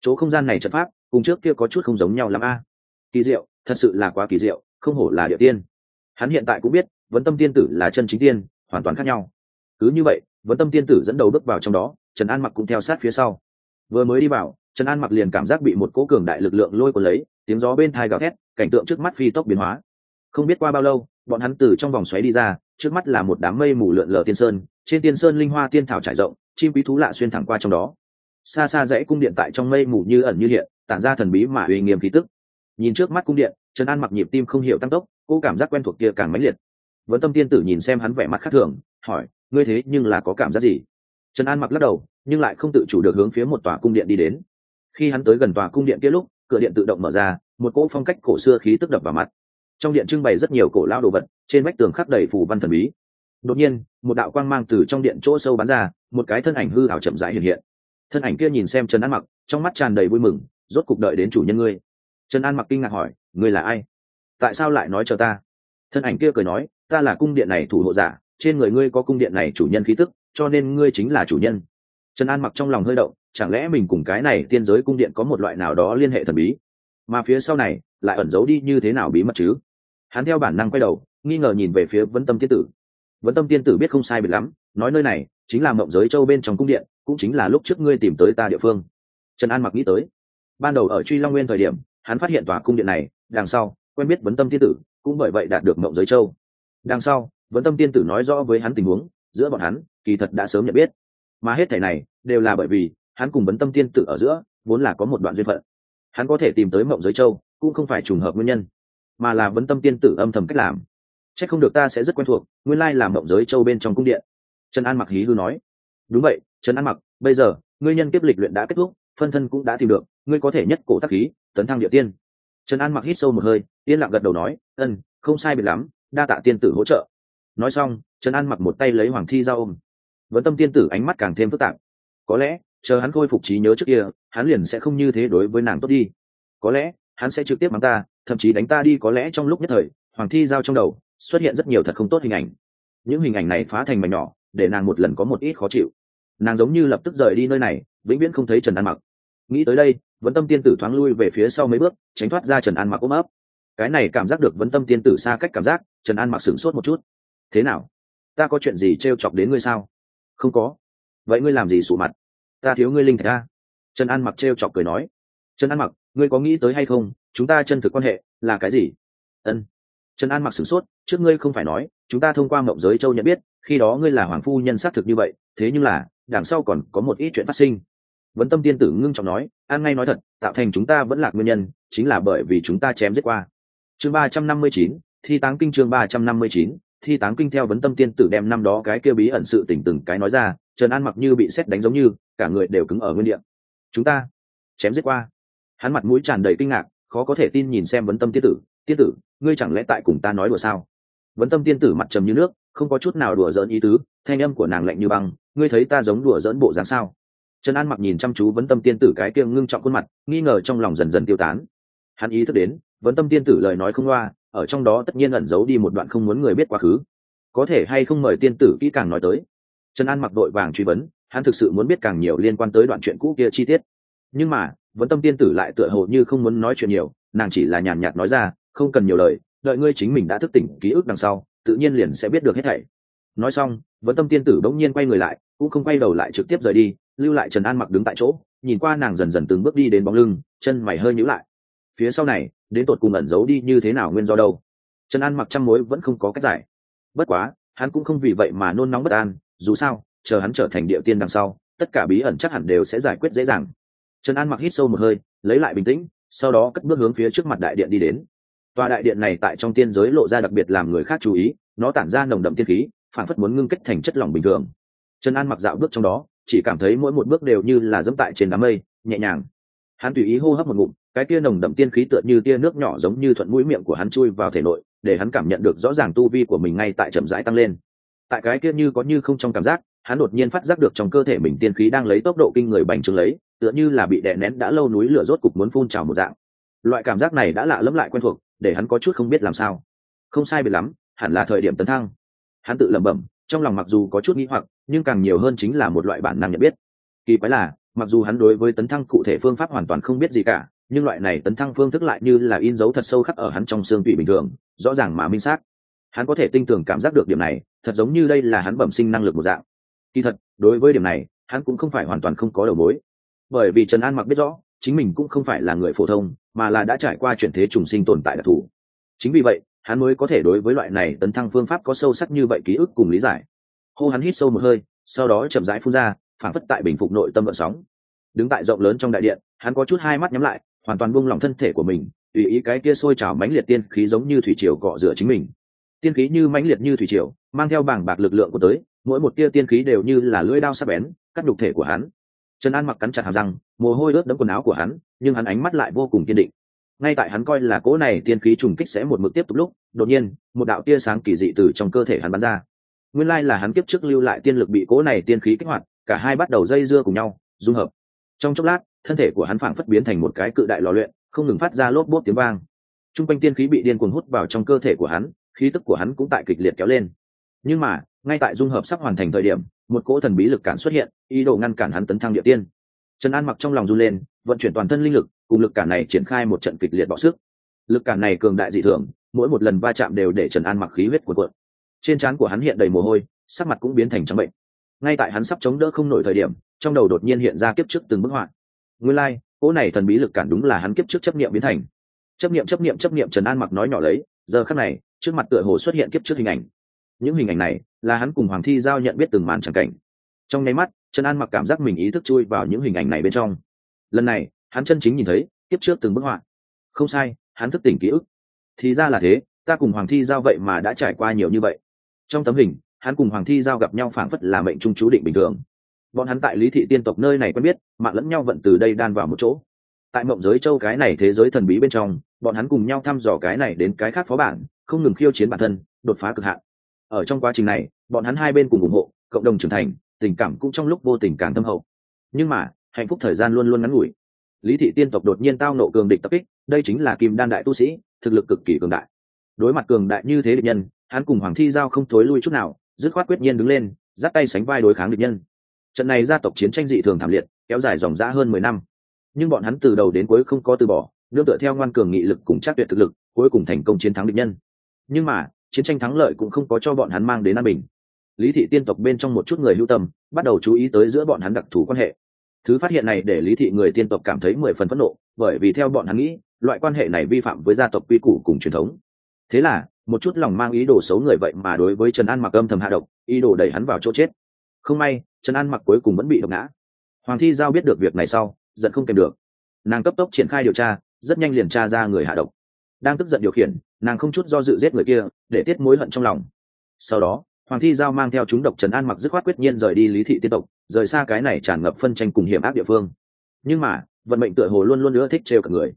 Chỗ không gian này trận pháp, cùng trước kia có chút không giống nhau lắm a. À. Kỳ diệu, thật sự là quá kỳ diệu, không hổ là địa tiên. Hắn hiện tại cũng biết, vấn tâm tiên tử là chân chính tiên hoàn toàn khác nhau. Cứ như vậy, vấn tâm tiên tử dẫn đầu bước vào trong đó, trần an mặc cũng theo sát phía sau. Vừa mới đi vào, trần an mặc liền cảm giác bị một cố cường đại lực lượng lôi cuốn lấy, tiếng gió bên thai gào thét, cảnh tượng trước mắt phi tốc biến hóa. Không biết qua bao lâu, bọn hắn từ trong vòng xoáy đi ra, trước mắt là một đám mây mù lượn lờ tiên sơn, trên tiên sơn linh hoa tiên thảo trải rộng, chim quý thú lạ xuyên thẳng qua trong đó. Xa xa dãy cung điện tại trong mây mù như ẩn như hiện, tản ra thần bí mà uy nghiêm khí tức. Nhìn trước mắt cung điện, trần an mặc nhịp tim không hiểu tăng tốc cô cảm giác quen thuộc kia càng mãnh liệt vẫn tâm tiên tử nhìn xem hắn vẻ mặt khác thường, hỏi, ngươi thế nhưng là có cảm giác gì? Trần an mặc lắc đầu, nhưng lại không tự chủ được hướng phía một tòa cung điện đi đến. Khi hắn tới gần tòa cung điện kia lúc, cửa điện tự động mở ra, một cỗ phong cách cổ xưa khí tức đập vào mặt. Trong điện trưng bày rất nhiều cổ lao đồ vật, trên vách tường khắc đầy phù văn thần bí. Đột nhiên, một đạo quang mang từ trong điện chỗ sâu bắn ra, một cái thân ảnh hư hảo chậm rãi hiện hiện. Thân ảnh kia nhìn xem trần an mặc, trong mắt tràn đầy vui mừng, rốt cục đợi đến chủ nhân ngươi. Trần an mặc kinh ngạc hỏi, ngươi là ai? Tại sao lại nói cho ta? Thân ảnh kia cười nói, ta là cung điện này thủ hộ giả, trên người ngươi có cung điện này chủ nhân khí tức, cho nên ngươi chính là chủ nhân. Trần an mặc trong lòng hơi động, chẳng lẽ mình cùng cái này tiên giới cung điện có một loại nào đó liên hệ thần bí? Mà phía sau này, lại ẩn giấu đi như thế nào bí mật chứ? Hắn theo bản năng quay đầu, nghi ngờ nhìn về phía vấn tâm tiên tử. Vấn tâm tiên tử biết không sai biệt lắm, nói nơi này chính là mộng giới châu bên trong cung điện, cũng chính là lúc trước ngươi tìm tới ta địa phương. Trần an mặc nghĩ tới, ban đầu ở truy long nguyên thời điểm, hắn phát hiện tòa cung điện này, đằng sau, quen biết vấn tâm tiên tử cũng bởi vậy đạt được mộng giới châu. Đằng sau vẫn tâm tiên tử nói rõ với hắn tình huống, giữa bọn hắn, kỳ thật đã sớm nhận biết. Mà hết thể này, đều là bởi vì, hắn cùng vấn tâm tiên tử ở giữa, vốn là có một đoạn duyên phận. Hắn có thể tìm tới mộng giới châu, cũng không phải trùng hợp nguyên nhân, mà là vấn tâm tiên tử âm thầm cách làm. C h ắ c không được ta sẽ rất quen thuộc, nguyên lai làm mộng giới châu bên trong cung điện. Trần an mặc hí hư nói. Đúng vậy, trần an mặc, bây giờ, ngươi nhân kiếp lịch luyện đã kết thúc, phân thân cũng đã tìm được, ngươi có thể nhất cổ tắc khí, tấn thăng địa tiên trần an mặc hít sâu một hơi, yên lặng gật đầu nói ân không sai biệt lắm, đa tạ tiên tử hỗ trợ. Nói xong, trần an mặc một tay lấy hoàng thi ra ôm. Vẫn tâm tiên tử ánh mắt càng thêm phức tạp. Có lẽ, chờ hắn khôi phục trí nhớ trước kia, hắn liền sẽ không như thế đối với nàng tốt đi. Có lẽ, hắn sẽ trực tiếp mắng ta, thậm chí đánh ta đi có lẽ trong lúc nhất thời, hoàng thi giao trong đầu, xuất hiện rất nhiều thật không tốt hình ảnh. Những hình ảnh này phá thành mảnh nhỏ, để nàng một lần có một ít khó chịu. Nàng giống như lập tức rời đi nơi này, vĩnh viễn không thấy trần an mặc. Nghĩ tới đây vấn tâm tiên tử thoáng lui về phía sau mấy bước, tránh thoát ra trần an mặc ôm ấp. Cái này cảm giác được vấn tâm tiên tử xa cách cảm giác, trần an mặc sửng sốt một chút. Thế nào? Ta có chuyện gì t r e o chọc đến ngươi sao? Không có. Vậy ngươi làm gì sụ mặt? Ta thiếu ngươi linh thạch ta trần an mặc t r e o chọc cười nói. Trần an mặc, ngươi có nghĩ tới hay không? Chúng ta chân thực quan hệ là cái gì? Ân. Trần an mặc sửng sốt, trước ngươi không phải nói, chúng ta thông qua mộng giới châu nhận biết, khi đó ngươi là hoàng phu nhân xác thực như vậy, thế nhưng là, đằng sau còn có một ít chuyện phát sinh vấn tâm tiên tử ngưng trọng nói, an ngay nói thật, tạo thành chúng ta vẫn là nguyên nhân, chính là bởi vì chúng ta chém giết qua. Chương ba trăm năm mươi chín, thi táng kinh chương ba trăm năm mươi chín, thi táng kinh theo vấn tâm tiên tử đem năm đó cái kia bí ẩn sự tỉnh từng cái nói ra, trần an mặc như bị xét đánh giống như, cả người đều cứng ở nguyên địa. Chúng ta chém giết qua. Hắn mặt mũi tràn đầy kinh ngạc, khó có thể tin nhìn xem vấn tâm tiên tử tiên tử, ngươi chẳng lẽ tại cùng ta nói đùa sao? Vấn tâm tiên tử mặt trầm như nước, không có chút nào đùa giỡn ý tứ, thanh âm của nàng lạnh như băng, ngươi thấy ta giống đùa giỡn bộ dáng sao? Trần an mặc nhìn chăm chú vấn tâm tiên tử cái kia ngưng trọng khuôn mặt, nghi ngờ trong lòng dần dần tiêu tán. Hắn ý thức đến, vấn tâm tiên tử lời nói không loa, ở trong đó tất nhiên ẩn giấu đi một đoạn không muốn người biết quá khứ. Có thể hay không mời tiên tử kỹ càng nói tới? Trần an mặc đội vàng truy vấn, hắn thực sự muốn biết càng nhiều liên quan tới đoạn chuyện cũ kia chi tiết. Nhưng mà, vấn tâm tiên tử lại tựa hồ như không muốn nói chuyện nhiều, nàng chỉ là nhàn nhạt nói ra, không cần nhiều lời, đợi ngươi chính mình đã thức tỉnh ký ức đằng sau, tự nhiên liền sẽ biết được hết thảy. Nói xong, vấn tâm tiên tử bỗng nhiên quay người lại cũng không quay đầu lại trực tiếp rời đi, lưu lại trần an mặc đứng tại chỗ, nhìn qua nàng dần dần từng bước đi đến bóng lưng, chân mày hơi nhíu lại. Phía sau này, đến tột cùng ẩn giấu đi như thế nào nguyên do đâu? Trần an mặc trăm mối vẫn không có cách giải. Bất quá, hắn cũng không vì vậy mà nôn nóng bất an, dù sao, chờ hắn trở thành địa tiên đằng sau, tất cả bí ẩn chắc hẳn đều sẽ giải quyết dễ dàng. Trần an mặc hít sâu một hơi, lấy lại bình tĩnh, sau đó cất bước hướng phía trước mặt đại điện đi đến. Tòa đại điện này tại trong tiên giới lộ ra đặc biệt làm người khác chú ý, nó tản ra nồng đậm tiên khí, phản phất muốn ngưng kết thành chất lỏng bình thường trần an mặc dạo bước trong đó, chỉ cảm thấy mỗi một bước đều như là dẫm tại trên đám mây, nhẹ nhàng. Hắn tùy ý hô hấp một ngụm, cái tia nồng đậm tiên khí tựa như tia nước nhỏ giống như thuận mũi miệng của hắn chui vào thể nội, để hắn cảm nhận được rõ ràng tu vi của mình ngay tại chậm rãi tăng lên. Tại cái kia như có như không trong cảm giác, hắn đột nhiên phát giác được trong cơ thể mình tiên khí đang lấy tốc độ kinh người bành trướng lấy, tựa như là bị đè nén đã lâu núi lửa rốt cục muốn phun trào một dạng. Loại cảm giác này đã lạ lẫm lại quen thuộc, để hắn có chút không biết làm sao. Không sai biệt lắm, hẳn là thời điểm tấn thăng. Hắn tự lẩm bẩm, trong lòng mặc dù có chút nghĩ hoặc nhưng càng nhiều hơn chính là một loại bản năng nhận biết. Kỳ quái là, mặc dù hắn đối với tấn thăng cụ thể phương pháp hoàn toàn không biết gì cả, nhưng loại này tấn thăng phương thức lại như là in dấu thật sâu khắc ở hắn trong xương tủy bình thường, rõ ràng mà minh xác. Hắn có thể tinh tường cảm giác được điểm này, thật giống như đây là hắn bẩm sinh năng lực một dạng. Kỳ thật, đối với điểm này, hắn cũng không phải hoàn toàn không có đầu mối. Bởi vì trần an mặc biết rõ, chính mình cũng không phải là người phổ thông, mà là đã trải qua chuyển thế trùng sinh tồn tại đặc thù. Chính vì vậy, hắn mới có thể đối với loại này tấn thăng phương pháp có sâu sắc như vậy ký ức cùng lý giải hô hắn hít sâu một hơi, sau đó chậm rãi phun ra, phản phất tại bình phục nội tâm vận sóng. Đứng tại rộng lớn trong đại điện, hắn có chút hai mắt nhắm lại, hoàn toàn buông lỏng thân thể của mình, tùy ý cái kia sôi trào mãnh liệt tiên khí giống như thủy triều cọ rửa chính mình. Tiên khí như mãnh liệt như thủy triều, mang theo bảng bạc lực lượng của tới, mỗi một tia tiên khí đều như là lưỡi đao sắc bén, cắt đục thể của hắn. Trần an mặc cắn chặt hàm răng, mồ hôi ướt đẫm quần áo của hắn, nhưng hắn ánh mắt lại vô cùng kiên định. Ngay tại hắn coi là cỗ này tiên khí trùng kích sẽ một mực tiếp tục lúc, đột nhiên, một đạo tia sáng kỳ dị từ trong cơ thể hắn bắn ra nguyên lai là hắn kiếp trước lưu lại tiên lực bị cố này tiên khí kích hoạt, cả hai bắt đầu dây dưa cùng nhau, dung hợp. Trong chốc lát, thân thể của hắn phảng phất biến thành một cái cự đại lò luyện, không ngừng phát ra lốp bốt tiếng vang. T r u n g quanh tiên khí bị điên cuồng hút vào trong cơ thể của hắn, khí tức của hắn cũng tại kịch liệt kéo lên. Nhưng mà, ngay tại dung hợp sắp hoàn thành thời điểm, một cỗ thần bí lực cản xuất hiện, ý đồ ngăn cản hắn tấn thăng địa tiên. Trần an mặc trong lòng run lên, vận chuyển toàn thân linh lực, cùng lực cản này triển khai một trận kịch liệt bọ sức. Lực cản này cường đại dị thường, mỗi một lần va chạm đều để trần an mặc khí huyết cuộn cuộn trên trán của hắn hiện đầy mồ hôi sắc mặt cũng biến thành trắng bệnh. Ngay tại hắn sắp chống đỡ không nổi thời điểm trong đầu đột nhiên hiện ra kiếp trước từng bức họa. Nguyên lai、like, cỗ này thần bí lực cản đúng là hắn kiếp trước chấp nghiệm biến thành. Chấp nghiệm chấp nghiệm chấp nghiệm trần an mặc nói nhỏ lấy giờ khắc này trước mặt tựa hồ xuất hiện kiếp trước hình ảnh. Những hình ảnh này là hắn cùng hoàng thi giao nhận biết từng màn tràng cảnh. Trong nháy mắt trần an mặc cảm giác mình ý thức chui vào những hình ảnh này bên trong. Lần này hắn chân chính nhìn thấy kiếp trước từng bức họa. Không sai hắn thức tỉnh ký ức. Thì ra là thế ta cùng hoàng thi giao vậy mà đã trải qua nhiều như vậy trong tấm hình, hắn cùng hoàng thi giao gặp nhau phảng phất là mệnh trung chú định bình thường. Bọn hắn tại lý thị tiên tộc nơi này quen biết, mạng lẫn nhau vận từ đây đan vào một chỗ. Tại mộng giới châu cái này thế giới thần bí bên trong, bọn hắn cùng nhau thăm dò cái này đến cái khác phó bản, không ngừng khiêu chiến bản thân, đột phá cực hạn. Ở trong quá trình này, bọn hắn hai bên cùng ủng hộ, cộng đồng trưởng thành, tình cảm cũng trong lúc vô tình càng thâm hậu. Nhưng mà, hạnh phúc thời gian luôn luôn ngắn ngủi. Lý thị tiên tộc đột nhiên tao nộ cường địch tập kích, đây chính là kim đan đại tu sĩ, thực lực cực kỳ cường đại đối mặt cường đại như thế địch nhân, hắn cùng hoàng thi giao không thối lui chút nào, dứt khoát quyết nhiên đứng lên dắt tay sánh vai đối kháng địch nhân. Trận này gia tộc chiến tranh dị thường thảm liệt, kéo dài dòng dã hơn mười năm. Nhưng bọn hắn từ đầu đến cuối không có từ bỏ, nương tựa theo ngoan cường nghị lực cùng chắc tuyệt thực lực, cuối cùng thành công chiến thắng địch nhân. Nhưng mà, chiến tranh thắng lợi cũng không có cho bọn hắn mang đến an bình. Lý thị tiên tộc bên trong một chút người hưu tâm, bắt đầu chú ý tới giữa bọn hắn đặc thù quan hệ. Thứ phát hiện này để lý thị người tiên tộc cảm thấy mười phần phẫn nộ, bởi vì theo bọn hắn nghĩ, loại quan hệ này vi phạm với gia tộc quy củ cùng truyền thống thế là, một chút lòng mang ý đồ xấu người vậy mà đối với trần an mặc âm thầm hạ độc, ý đồ đẩy hắn vào chỗ chết. Không may, trần an mặc cuối cùng vẫn bị độc ngã. Hoàng thi giao biết được việc này sau, giận không kèm được. Nàng cấp tốc triển khai điều tra, rất nhanh liền tra ra người hạ độc. Đang tức giận điều khiển, nàng không chút do dự giết người kia, để tiết mối hận trong lòng. Sau đó, hoàng thi giao mang theo chúng độc trần an mặc dứt khoát quyết nhiên rời đi lý thị tiên tộc, rời xa cái này tràn ngập phân tranh cùng hiểm ác địa phương. Nhưng mà, vận mệnh tựa hồ luôn luôn nữa thích trêu cả người.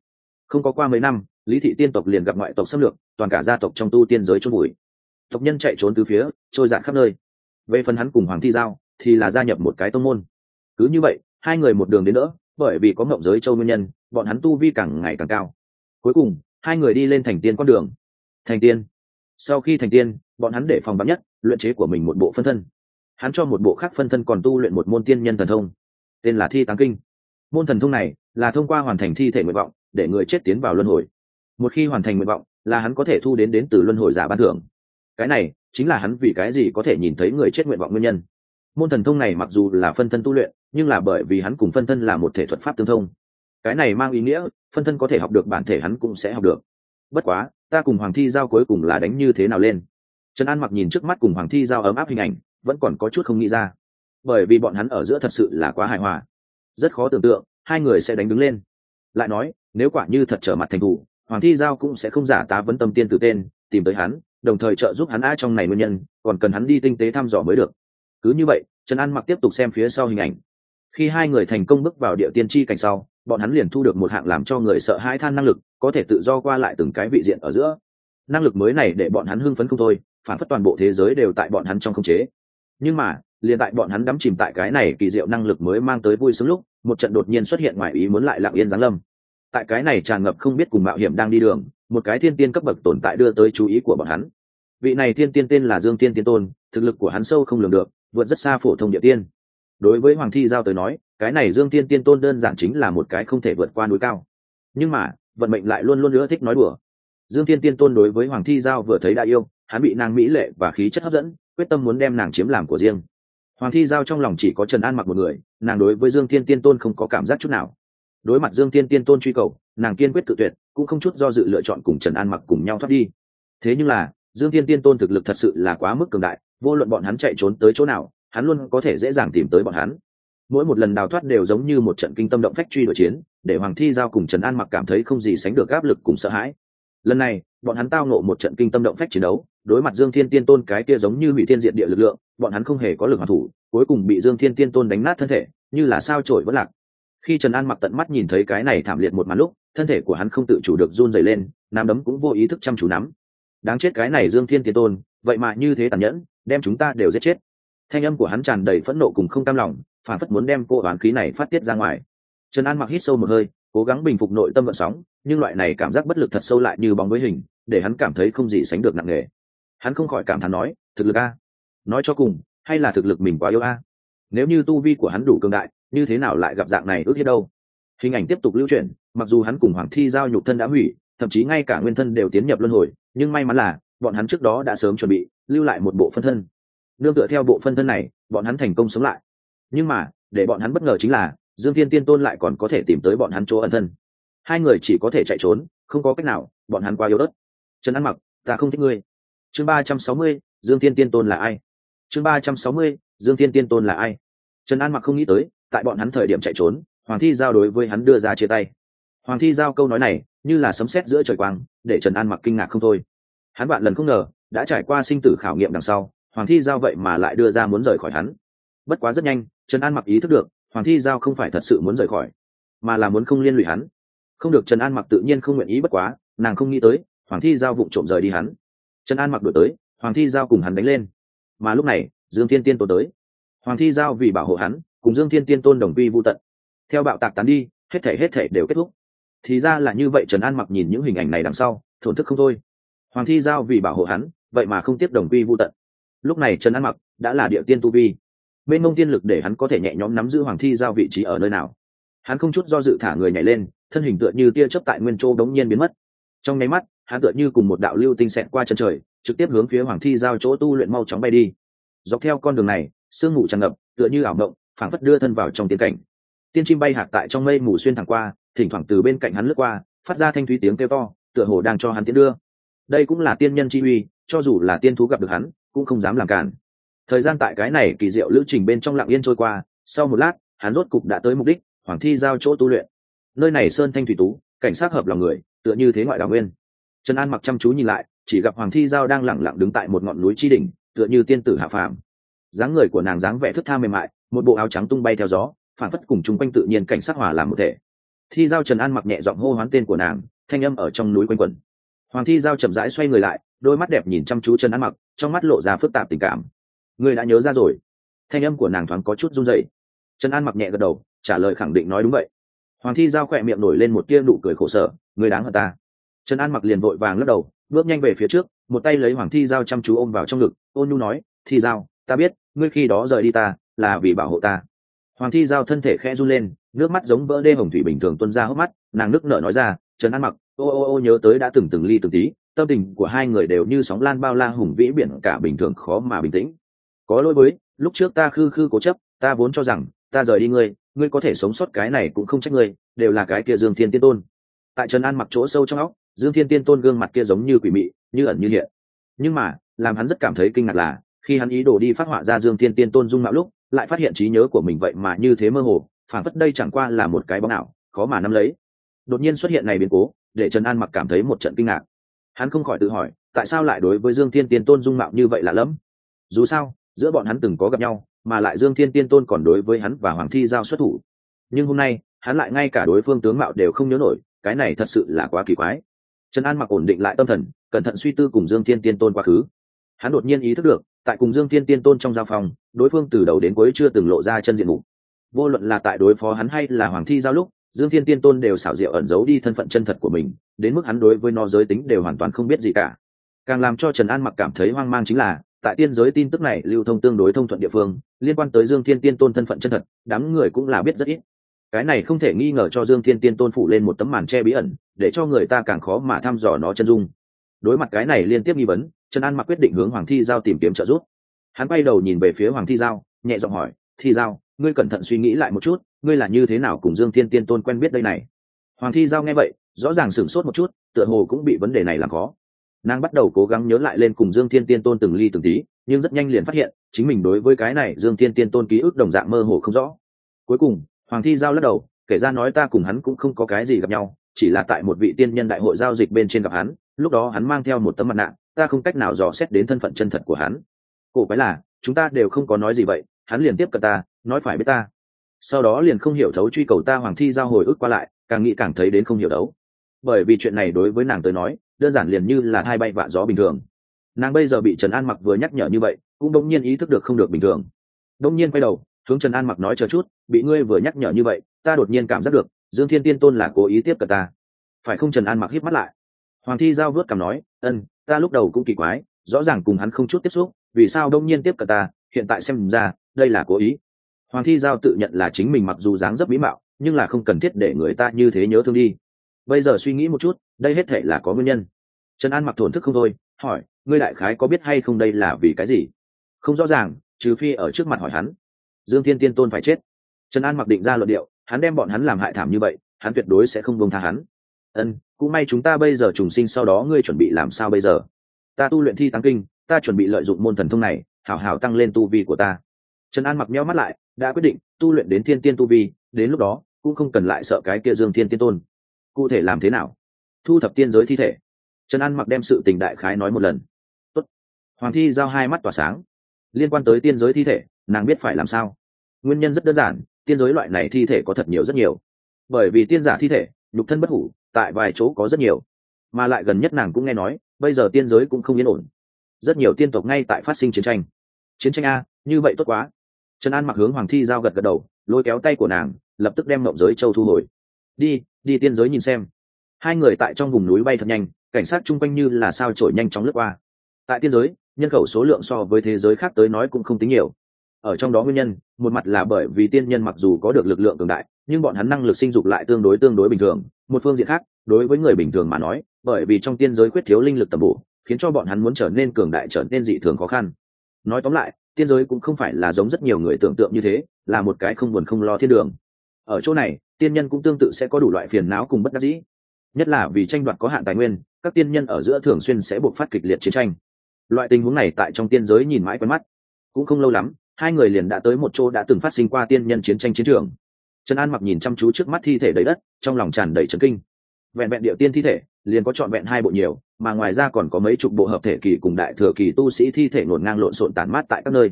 Không có qua mấy năm lý thị tiên tộc liền gặp ngoại tộc xâm lược, toàn cả gia tộc trong tu tiên giới chôn bụi tộc nhân chạy trốn từ phía, trôi dạt khắp nơi. Về phần hắn cùng hoàng thi giao, thì là gia nhập một cái tông môn. Cứ như vậy, hai người một đường đến nữa bởi vì có mộng giới châu nguyên nhân, bọn hắn tu vi càng ngày càng cao. Cuối cùng, hai người đi lên thành tiên con đường. Thành tiên. Sau khi thành tiên, bọn hắn để phòng bám nhất, luyện chế của mình một bộ phân thân. Hắn cho một bộ khác phân thân còn tu luyện một môn tiên nhân thần thông. Tên là thi táng kinh. Môn thần thông này là thông qua hoàn thành thi thể nguyện vọng, để người chết tiến vào luân hồi một khi hoàn thành nguyện vọng, là hắn có thể thu đến đến từ luân hồi giả ban thưởng. Cái này, chính là hắn vì cái gì có thể nhìn thấy người chết nguyện vọng nguyên nhân. Môn thần thông này mặc dù là phân thân tu luyện, nhưng là bởi vì hắn cùng phân thân là một thể thuật pháp tương thông. Cái này mang ý nghĩa, phân thân có thể học được bản thể hắn cũng sẽ học được. Bất quá, ta cùng hoàng thi giao cuối cùng là đánh như thế nào lên? Trần an mặc nhìn trước mắt cùng hoàng thi giao ấm áp hình ảnh, vẫn còn có chút không nghĩ ra. Bởi vì bọn hắn ở giữa thật sự là quá hài hòa. Rất khó tưởng tượng, hai người sẽ đánh đứng lên. Lại nói, nếu quả như thật trở mặt thành thủ hoàng thi giao cũng sẽ không giả tá vấn tâm tiên tử tên, tìm tới hắn, đồng thời trợ giúp hắn a trong này nguyên nhân, còn cần hắn đi tinh tế thăm dò mới được. Cứ như vậy, trần an mặc tiếp tục xem phía sau hình ảnh. Khi hai người thành công bước vào địa tiên tri cảnh sau, bọn hắn liền thu được một hạng làm cho người sợ hãi than năng lực, có thể tự do qua lại từng cái vị diện ở giữa. Năng lực mới này để bọn hắn hưng phấn không thôi, phản phất toàn bộ thế giới đều tại bọn hắn trong khống chế. Nhưng mà, liền tại bọn hắn đắm chìm tại cái này kỳ diệu năng lực mới mang tới vui sướng lúc, một trận đột nhiên xuất hiện ngoài ý muốn lại lặng yên giáng lâm tại cái này tràn ngập không biết cùng mạo hiểm đang đi đường, một cái thiên tiên cấp bậc tồn tại đưa tới chú ý của bọn hắn. Vị này thiên tiên tên là dương tiên tiên tôn, thực lực của hắn sâu không lường được, vượt rất xa phổ thông địa tiên. Đối với hoàng thi giao tới nói, cái này dương tiên tiên tôn đơn giản chính là một cái không thể vượt qua núi cao. Nhưng mà, vận mệnh lại luôn luôn nữa thích nói đùa. Dương tiên tiên tôn đối với hoàng thi giao vừa thấy đã yêu, hắn bị nàng mỹ lệ và khí chất hấp dẫn, quyết tâm muốn đem nàng chiếm làm của riêng. Hoàng thi giao trong lòng chỉ có trần an mặc một người, nàng đối với dương tiên tiên tôn không có cảm giác chút nào đối mặt dương tiên tiên tôn truy cầu, nàng kiên quyết tự tuyệt, cũng không chút do dự lựa chọn cùng trần an mặc cùng nhau thoát đi. Thế nhưng là, dương tiên tiên tôn thực lực thật sự là quá mức cường đại, vô luận bọn hắn chạy trốn tới chỗ nào, hắn luôn có thể dễ dàng tìm tới bọn hắn. Mỗi một lần đào thoát đều giống như một trận kinh tâm động phách truy đuổi chiến, để hoàng thi giao cùng trần an mặc cảm thấy không gì sánh được áp lực cùng sợ hãi. Lần này, bọn hắn tao nộ một trận kinh tâm động phách chiến đấu, đối mặt dương thiên tiên tôn cái kia giống như hủy thiên diện địa lực lượng, bọn hắn không hề có lực hoàn thủ, cuối cùng bị dương thiên tiên tôn đánh nát thân thể, như là sao trổi vẫn lạc khi trần an mặc tận mắt nhìn thấy cái này thảm liệt một màn lúc, thân thể của hắn không tự chủ được run dày lên nắm đấm cũng vô ý thức chăm chú nắm. Đáng chết cái này dương thiên tiên tôn, vậy mà như thế tàn nhẫn, đem chúng ta đều giết chết. Thanh âm của hắn tràn đầy phẫn nộ cùng không cam lòng, phản phất muốn đem cô oán khí này phát tiết ra ngoài. Trần an mặc hít sâu một hơi, cố gắng bình phục nội tâm vận sóng, nhưng loại này cảm giác bất lực thật sâu lại như bóng với hình, để hắn cảm thấy không gì sánh được nặng nề. Hắn không khỏi cảm thán nói, thực lực a, nói cho cùng, hay là thực lực mình quá yếu a? Nếu như tu vi của hắn đủ cường đại như thế nào lại gặp dạng này ước hiếp đâu? Hình ảnh tiếp tục lưu chuyển, mặc dù hắn cùng hoàng thi giao nhục thân đã hủy, thậm chí ngay cả nguyên thân đều tiến nhập luân hồi, nhưng may mắn là, bọn hắn trước đó đã sớm chuẩn bị, lưu lại một bộ phân thân. Nương tựa theo bộ phân thân này, bọn hắn thành công sống lại. Nhưng mà, để bọn hắn bất ngờ chính là, dương thiên tiên tôn lại còn có thể tìm tới bọn hắn chỗ ẩn thân. Hai người chỉ có thể chạy trốn, không có cách nào, bọn hắn quá yếu đất trần ăn mặc, ta không thích ngươi. Chương ba trăm sáu mươi, dương thiên tiên tôn là ai? Chương ba trăm sáu mươi, dương thiên tiên tôn là ai? Trần an mặc không nghĩ tới tại bọn hắn thời điểm chạy trốn, hoàng thi giao đối với hắn đưa ra chia tay. Hoàng thi giao câu nói này, như là sấm sét giữa trời quang, để trần an mặc kinh ngạc không thôi. Hắn bạn lần không ngờ, đã trải qua sinh tử khảo nghiệm đằng sau, hoàng thi giao vậy mà lại đưa ra muốn rời khỏi hắn. Bất quá rất nhanh, trần an mặc ý thức được, hoàng thi giao không phải thật sự muốn rời khỏi, mà là muốn không liên lụy hắn. Không được trần an mặc tự nhiên không nguyện ý bất quá, nàng không nghĩ tới, hoàng thi giao vụng trộm rời đi hắn. Trần an mặc đổi tới, hoàng thi giao cùng hắn đánh lên. Mà lúc này, dương thiên tiên tôn tới. Hoàng thi giao vì bảo hộ hắn cùng dương thiên tiên tôn đồng quy vô tận. Theo bạo tạc tán đi, hết thể hết thể đều kết thúc. Thì ra là như vậy, trần an mặc nhìn những hình ảnh này đằng sau, thổn thức không thôi. Hoàng thi giao vì bảo hộ hắn, vậy mà không tiếp đồng quy vô tận. Lúc này trần an mặc đã là địa tiên tu vi. Bên mông tiên lực để hắn có thể nhẹ nhõm nắm giữ hoàng thi giao vị trí ở nơi nào. Hắn không chút do dự thả người nhảy lên, thân hình tựa như tia chớp tại nguyên châu đống nhiên biến mất. Trong nháy mắt, hắn tựa như cùng một đạo lưu tinh xẹt qua chân trời, trực tiếp hướng phía hoàng thi giao chỗ tu luyện mau chóng bay đi. Dọc theo con đường này, sương mù tràn ngập, tựa như ảo mộng phảng phất đưa thân vào trong tiên cảnh. Tiên chim bay hạc tại trong mây mù xuyên thẳng qua, thỉnh thoảng từ bên cạnh hắn lướt qua, phát ra thanh thúy tiếng kêu to, tựa hồ đang cho hắn tiến đưa. Đây cũng là tiên nhân chi uy, cho dù là tiên thú gặp được hắn, cũng không dám làm cản. Thời gian tại cái này kỳ diệu lữ trình bên trong lặng yên trôi qua, sau một lát, hắn rốt cục đã tới mục đích, hoàng thi giao chỗ tu luyện. Nơi này sơn thanh thủy tú, cảnh sát hợp lòng người, tựa như thế ngoại đào nguyên. Trần an mặc chăm chú nhìn lại, chỉ gặp hoàng thi giao đang lẳng lặng đứng tại một ngọn núi tri đỉnh, tựa như tiên tử hạ phàm. Dáng người của nàng dáng vẻ thức tha mềm mại một bộ áo trắng tung bay theo gió phản phất cùng chung quanh tự nhiên cảnh sát hòa làm một thể. Thi giao trần an mặc nhẹ giọng hô hoán tên của nàng, thanh âm ở trong núi quanh quẩn. Hoàng thi giao chậm rãi xoay người lại, đôi mắt đẹp nhìn chăm chú trần an mặc, trong mắt lộ ra phức tạp tình cảm. Người đã nhớ ra rồi. Thanh âm của nàng thoáng có chút run dậy trần an mặc nhẹ gật đầu, trả lời khẳng định nói đúng vậy. Hoàng thi giao khỏe miệng nổi lên một tia nụ cười khổ sở, người đáng ở ta. Trần an mặc liền vội vàng lắc đầu, bước nhanh về phía trước, một tay lấy hoàng thi giao chăm chú ôm vào trong ngực, ôn nhu nói, thi giao, ta biết, ngươi khi đó rời đi ta là vì bảo hộ ta. Hoàng thi giao thân thể khẽ run lên, nước mắt giống vỡ đê hồng thủy bình thường tuân ra hốc mắt, nàng nước nở nói ra, trần an mặc, ô ô ô nhớ tới đã từng từng ly từng tí, tâm tình của hai người đều như sóng lan bao la hùng vĩ biển cả bình thường khó mà bình tĩnh. Có lỗi với, lúc trước ta khư khư cố chấp, ta vốn cho rằng, ta rời đi ngươi ngươi có thể sống sót cái này cũng không trách ngươi, đều là cái kia dương thiên tiên tôn. Tại trần an mặc chỗ sâu trong óc, dương thiên tiên tôn gương mặt kia giống như quỷ mị, như ẩn như hiện. Nhưng mà, làm hắn rất cảm thấy kinh ngạc là khi hắn ý đồ đi phát họa ra dương thiên tiên tôn dung mạo lúc, lại phát hiện trí nhớ của mình vậy mà như thế mơ hồ phản phất đây chẳng qua là một cái bóng ảo, khó mà nắm lấy. Đột nhiên xuất hiện này biến cố, để trần an mặc cảm thấy một trận kinh ngạc. Hắn không khỏi tự hỏi, tại sao lại đối với dương thiên tiên tôn dung mạo như vậy lạ lẫm? Dù sao, giữa bọn hắn từng có gặp nhau, mà lại dương thiên tiên tôn còn đối với hắn và hoàng thi giao xuất thủ. Nhưng hôm nay, hắn lại ngay cả đối phương tướng mạo đều không nhớ nổi, cái này thật sự là quá kỳ quái. Trần an mặc ổn định lại tâm thần, cẩn thận suy tư cùng dương thiên tiên tôn quá khứ. Hắn đột nhiên ý thức được tại cùng dương thiên tiên tôn trong giao phòng, đối phương từ đầu đến cuối chưa từng lộ ra chân diện mục. Vô luận là tại đối phó hắn hay là hoàng thi giao lúc, dương thiên tiên tôn đều xảo diệu ẩn giấu đi thân phận chân thật của mình, đến mức hắn đối với nó giới tính đều hoàn toàn không biết gì cả. Càng làm cho trần an mặc cảm thấy hoang mang chính là, tại tiên giới tin tức này lưu thông tương đối thông thuận địa phương, liên quan tới dương thiên tiên tôn thân phận chân thật, đám người cũng là biết rất ít. Cái này không thể nghi ngờ cho dương thiên tiên tôn phụ lên một tấm màn che bí ẩn, để cho người ta càng khó mà thăm dò nó chân dung. Đối mặt cái này liên tiếp nghi vấn trần an mặc quyết định hướng hoàng thi giao tìm kiếm trợ giúp. Hắn quay đầu nhìn về phía hoàng thi giao, nhẹ giọng hỏi, thi giao, ngươi cẩn thận suy nghĩ lại một chút, ngươi là như thế nào cùng dương thiên tiên tôn quen biết đây này? Hoàng thi giao nghe vậy, rõ ràng sửng sốt một chút, tựa hồ cũng bị vấn đề này làm khó. Nàng bắt đầu cố gắng nhớ lại lên cùng dương thiên tiên tôn từng ly từng tí, nhưng rất nhanh liền phát hiện, chính mình đối với cái này dương thiên tiên tôn ký ức đồng dạng mơ hồ không rõ. Cuối cùng, hoàng thi giao lắc đầu, kể ra nói ta cùng hắn cũng không có cái gì gặp nhau, chỉ là tại một vị tiên nhân đại hội giao dịch bên trên gặp hắn, lúc đó hắn mang theo một tấm mặt nạ ta không cách nào dò xét đến thân phận chân thật của hắn. Cổ quái là, chúng ta đều không có nói gì vậy, hắn liền tiếp cận ta, nói phải biết ta. Sau đó liền không hiểu thấu truy cầu ta hoàng thi giao hồi ức qua lại, càng nghĩ càng thấy đến không hiểu đấu bởi vì chuyện này đối với nàng tới nói, đơn giản liền như là hai bay vạ gió bình thường. Nàng bây giờ bị trần an mặc vừa nhắc nhở như vậy, cũng đông nhiên ý thức được không được bình thường. Đông nhiên quay đầu, hướng trần an mặc nói chờ chút, bị ngươi vừa nhắc nhở như vậy, ta đột nhiên cảm giác được, dương thiên tiên tôn là cố ý tiếp cận ta. Phải không trần an mặc hít mắt lại? Hoàng thi giao vớt cảm nói, ân, ta lúc đầu cũng kỳ quái, rõ ràng cùng hắn không chút tiếp xúc, vì sao đông nhiên tiếp cận ta, hiện tại xem ra, đây là cố ý. Hoàng thi giao tự nhận là chính mình mặc dù dáng dấp mỹ mạo, nhưng là không cần thiết để người ta như thế nhớ thương đi. Bây giờ suy nghĩ một chút, đây hết thể là có nguyên nhân. Trần an mặc thổn thức không thôi, hỏi, ngươi đại khái có biết hay không đây là vì cái gì? Không rõ ràng, trừ phi ở trước mặt hỏi hắn. Dương thiên tiên tôn phải chết. Trần an mặc định ra luận điệu, hắn đem bọn hắn làm hại thảm như vậy, hắn tuyệt đối sẽ không bông tha hắn. Ân cũng may chúng ta bây giờ trùng sinh sau đó ngươi chuẩn bị làm sao bây giờ? Ta tu luyện thi tăng kinh, ta chuẩn bị lợi dụng môn thần thông này, hảo hảo tăng lên tu vi của ta. Trần an mặc meo mắt lại, đã quyết định, tu luyện đến thiên tiên tu vi, đến lúc đó, cũng không cần lại sợ cái kia dương thiên tiên tôn. Cụ thể làm thế nào? Thu thập tiên giới thi thể. Trần an mặc đem sự tình đại khái nói một lần. Tốt. hoàng thi giao hai mắt tỏa sáng. Liên quan tới tiên giới thi thể, nàng biết phải làm sao. Nguyên nhân rất đơn giản, tiên giới loại này thi thể có thật nhiều rất nhiều. Bởi vì tiên giả thi thể, nhục thân bất hủ tại vài chỗ có rất nhiều. Mà lại gần nhất nàng cũng nghe nói, bây giờ tiên giới cũng không yên ổn. Rất nhiều tiên tộc ngay tại phát sinh chiến tranh. Chiến tranh a, như vậy tốt quá. Trần an mặc hướng hoàng thi giao gật gật đầu, lôi kéo tay của nàng, lập tức đem mộng giới châu thu hồi. Đi đi tiên giới nhìn xem. Hai người tại trong vùng núi bay thật nhanh, cảnh sát chung quanh như là sao trổi nhanh chóng lướt qua. Tại tiên giới, nhân khẩu số lượng so với thế giới khác tới nói cũng không tính nhiều ở trong đó nguyên nhân, một mặt là bởi vì tiên nhân mặc dù có được lực lượng cường đại, nhưng bọn hắn năng lực sinh dục lại tương đối tương đối bình thường. Một phương diện khác, đối với người bình thường mà nói, bởi vì trong tiên giới khuyết thiếu linh lực tầm bổ, khiến cho bọn hắn muốn trở nên cường đại trở nên dị thường khó khăn. Nói tóm lại, tiên giới cũng không phải là giống rất nhiều người tưởng tượng như thế, là một cái không buồn không lo thiên đường. Ở chỗ này, tiên nhân cũng tương tự sẽ có đủ loại phiền não cùng bất đắc dĩ. Nhất là vì tranh đoạt có hạn tài nguyên, các tiên nhân ở giữa thường xuyên sẽ buộc phát kịch liệt chiến tranh. Loại tình huống này tại trong tiên giới nhìn mãi quen mắt. Cũng không lâu lắm hai người liền đã tới một chỗ đã từng phát sinh qua tiên nhân chiến tranh chiến trường. Trần an mặc nhìn chăm chú trước mắt thi thể đầy đất, trong lòng tràn đầy trấn kinh. Vẹn vẹn địa tiên thi thể, liền có trọn vẹn hai bộ nhiều, mà ngoài ra còn có mấy chục bộ hợp thể kỳ cùng đại thừa kỳ tu sĩ thi thể ngổn ngang lộn xộn tàn mát tại các nơi.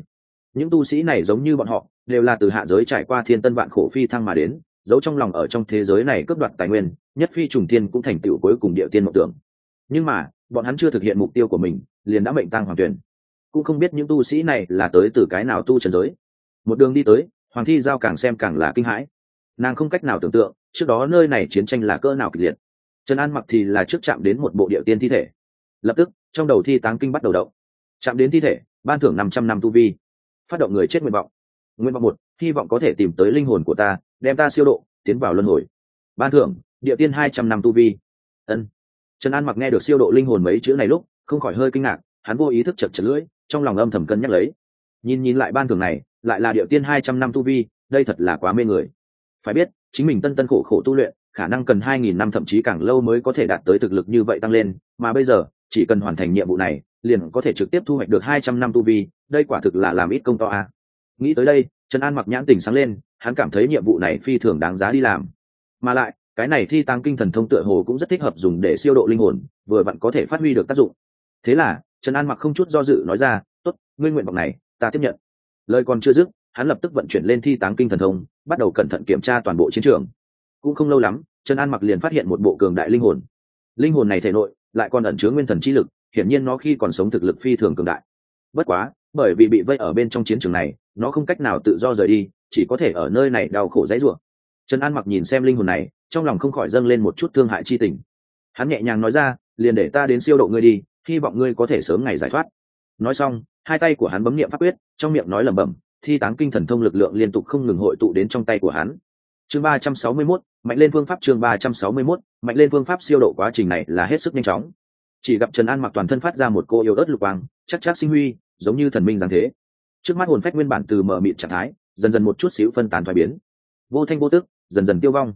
Những tu sĩ này giống như bọn họ, đều là từ hạ giới trải qua thiên tân vạn khổ phi thăng mà đến, giấu trong lòng ở trong thế giới này cướp đoạt tài nguyên, nhất phi trùng tiên cũng thành tựu cuối cùng địa tiên mộng tưởng. Nhưng mà, bọn hắn chưa thực hiện mục tiêu của mình, liền đã mệnh tăng hoàng tuyển cũng không biết những tu sĩ này là tới từ cái nào tu trần giới. Một đường đi tới, hoàng thi giao càng xem càng là kinh hãi. Nàng không cách nào tưởng tượng, trước đó nơi này chiến tranh là cỡ nào kịch liệt. Trần an mặc thì là trước chạm đến một bộ địa tiên thi thể. Lập tức, trong đầu thi táng kinh bắt đầu động. Chạm đến thi thể, ban thưởng năm trăm năm tu vi. Phát động người chết nguyện vọng. Nguyện vọng một, hy vọng có thể tìm tới linh hồn của ta, đem ta siêu độ, tiến vào luân hồi. Ban thưởng, địa tiên hai trăm năm tu vi. Ân. Trần an mặc nghe được siêu độ linh hồn mấy chữ này lúc, không khỏi hơi kinh ngạc, hắn vô ý thức chật chật lưỡi trong lòng âm thầm cân nhắc lấy. Nhìn nhìn lại ban thường này, lại là địa tiên hai trăm năm tu vi, đây thật là quá mê người. Phải biết, chính mình tân tân khổ khổ tu luyện, khả năng cần hai nghìn năm thậm chí càng lâu mới có thể đạt tới thực lực như vậy tăng lên, mà bây giờ, chỉ cần hoàn thành nhiệm vụ này, liền có thể trực tiếp thu hoạch được hai trăm năm tu vi, đây quả thực là làm ít công to a. Nghĩ tới đây, trần an mặc nhãn tỉnh sáng lên, hắn cảm thấy nhiệm vụ này phi thường đáng giá đi làm. Mà lại, cái này thi tăng kinh thần thông tựa hồ cũng rất thích hợp dùng để siêu độ linh hồn, vừa vặn có thể phát huy được tác dụng. Thế là trần an mặc không chút do dự nói ra, tốt nguyên nguyện vọng này, ta tiếp nhận. Lời còn chưa dứt, hắn lập tức vận chuyển lên thi táng kinh thần thông, bắt đầu cẩn thận kiểm tra toàn bộ chiến trường. Cũng không lâu lắm, trần an mặc liền phát hiện một bộ cường đại linh hồn. Linh hồn này thể nội lại còn ẩn chứa nguyên thần chi lực, hiển nhiên nó khi còn sống thực lực phi thường cường đại. Bất quá, bởi vì bị vây ở bên trong chiến trường này, nó không cách nào tự do rời đi, chỉ có thể ở nơi này đau khổ dãy rủa. Trần an mặc nhìn xem linh hồn này, trong lòng không khỏi dâng lên một chút thương hại chi tình. Hắn nhẹ nhàng nói ra, liền để ta đến siêu độ ngươi đi hy vọng ngươi có thể sớm ngày giải thoát. Nói xong hai tay của hắn bấm niệm pháp quyết trong miệng nói lẩm bẩm thi táng kinh thần thông lực lượng liên tục không ngừng hội tụ đến trong tay của hắn. Chương ba trăm sáu mươi 361, mạnh lên phương pháp chương ba trăm sáu mươi 361, mạnh lên phương pháp siêu độ quá trình này là hết sức nhanh chóng. Chỉ gặp trần an mặc toàn thân phát ra một cô yêu ớt lục quang chắc chắc sinh huy giống như thần minh giáng thế. Trước mắt hồn phách nguyên bản từ mờ mịt trạng thái dần dần một chút xíu phân tán thoái biến. Vô thanh vô tức dần dần tiêu vong.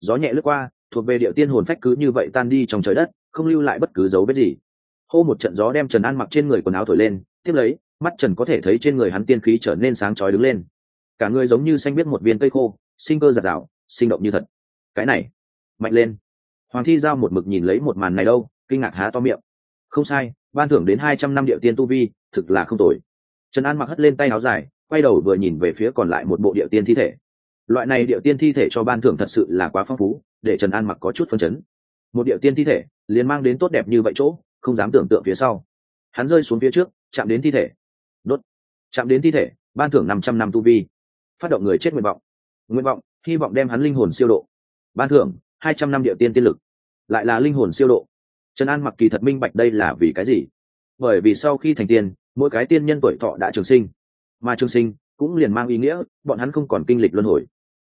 Gió nhẹ lướt qua thuộc về địa tiên hồn phách cứ như vậy tan đi trong trời đất không lưu lại bất cứ dấu vết gì hô một trận gió đem trần an mặc trên người quần áo thổi lên, tiếp lấy, mắt trần có thể thấy trên người hắn tiên khí trở nên sáng chói đứng lên. Cả người giống như xanh biết một viên cây khô, sinh cơ giạt rào, sinh động như thật. Cái này, mạnh lên. Hoàng thi giao một mực nhìn lấy một màn này đâu, kinh ngạc há to miệng. Không sai, ban thưởng đến hai trăm năm địa tiên tu vi, thực là không tồi. Trần an mặc hất lên tay áo dài, quay đầu vừa nhìn về phía còn lại một bộ địa tiên thi thể. Loại này địa tiên thi thể cho ban thưởng thật sự là quá phong phú, để trần an mặc có chút phân chấn. Một địa tiên thi thể, liền mang đến tốt đẹp như vậy chỗ không dám tưởng tượng phía sau. Hắn rơi xuống phía trước, chạm đến thi thể. Đốt. Chạm đến thi thể, ban thưởng năm trăm năm tu vi. Phát động người chết nguyện vọng. Nguyện vọng, hy vọng đem hắn linh hồn siêu độ. Ban thưởng, hai trăm năm địa tiên tiên lực. Lại là linh hồn siêu độ. Trần an mặc kỳ thật minh bạch đây là vì cái gì? Bởi vì sau khi thành tiên, mỗi cái tiên nhân tuổi thọ đã trường sinh. Mà trường sinh cũng liền mang ý nghĩa, bọn hắn không còn kinh lịch luân hồi.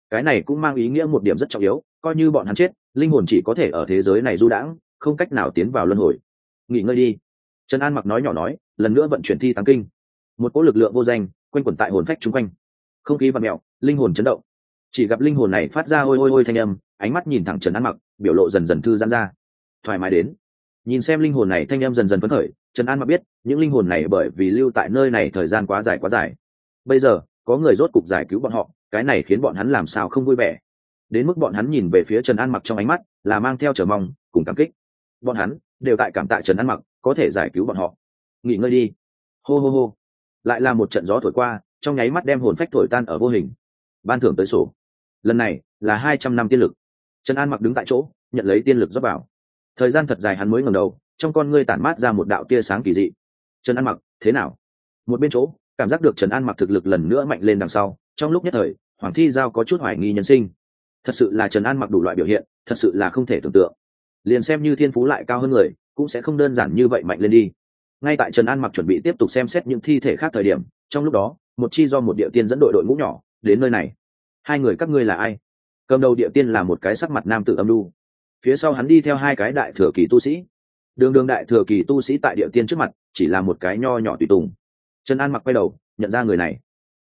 Cái này cũng mang ý nghĩa một điểm rất trọng yếu, coi như bọn hắn chết, linh hồn chỉ có thể ở thế giới này du đãng, không cách nào tiến vào luân hồi nghỉ ngơi đi. Trần an mặc nói nhỏ nói, lần nữa vận chuyển thi tăng kinh. Một cỗ lực lượng vô danh, quanh quẩn tại hồn phách chung quanh. Không khí và mẹo, linh hồn chấn động. Chỉ gặp linh hồn này phát ra ôi ôi ôi thanh âm, ánh mắt nhìn thẳng trần an mặc, biểu lộ dần dần thư giãn ra. Thoải mái đến. Nhìn xem linh hồn này thanh âm dần dần phấn khởi, trần an mặc biết, những linh hồn này bởi vì lưu tại nơi này thời gian quá dài quá dài. Bây giờ, có người rốt cục giải cứu bọn họ, cái này khiến bọn hắn làm sao không vui vẻ. Đến mức bọn hắn nhìn về phía trần an mặc trong ánh mắt, là mang theo chờ mong, cùng cảm kích. Bọn hắn đều tại cảm tạ trần an mặc, có thể giải cứu bọn họ. Nghỉ ngơi đi. Hô hô hô. Lại là một trận gió thổi qua, trong nháy mắt đem hồn phách thổi tan ở vô hình. Ban thưởng tới sổ. Lần này là hai trăm năm tiên lực. Trần an mặc đứng tại chỗ, nhận lấy tiên lực dốc vào. Thời gian thật dài hắn mới ngầm đầu, trong con ngươi tản mát ra một đạo tia sáng kỳ dị. Trần an mặc, thế nào? Một bên chỗ, cảm giác được trần an mặc thực lực lần nữa mạnh lên đằng sau, trong lúc nhất thời, hoàng thi giao có chút hoài nghi nhân sinh. Thật sự là trần an mặc đủ loại biểu hiện, thật sự là không thể tưởng tượng liền xem như thiên phú lại cao hơn người, cũng sẽ không đơn giản như vậy mạnh lên đi. Ngay tại trần an mặc chuẩn bị tiếp tục xem xét những thi thể khác thời điểm, trong lúc đó, một chi do một địa tiên dẫn đội đội ngũ nhỏ đến nơi này. Hai người các ngươi là ai? Cầm đầu địa tiên là một cái sắc mặt nam tử âm lưu phía sau hắn đi theo hai cái đại thừa kỳ tu sĩ. Đường đường đại thừa kỳ tu sĩ tại địa tiên trước mặt, chỉ là một cái nho nhỏ tùy tùng. Trần an mặc quay đầu, nhận ra người này.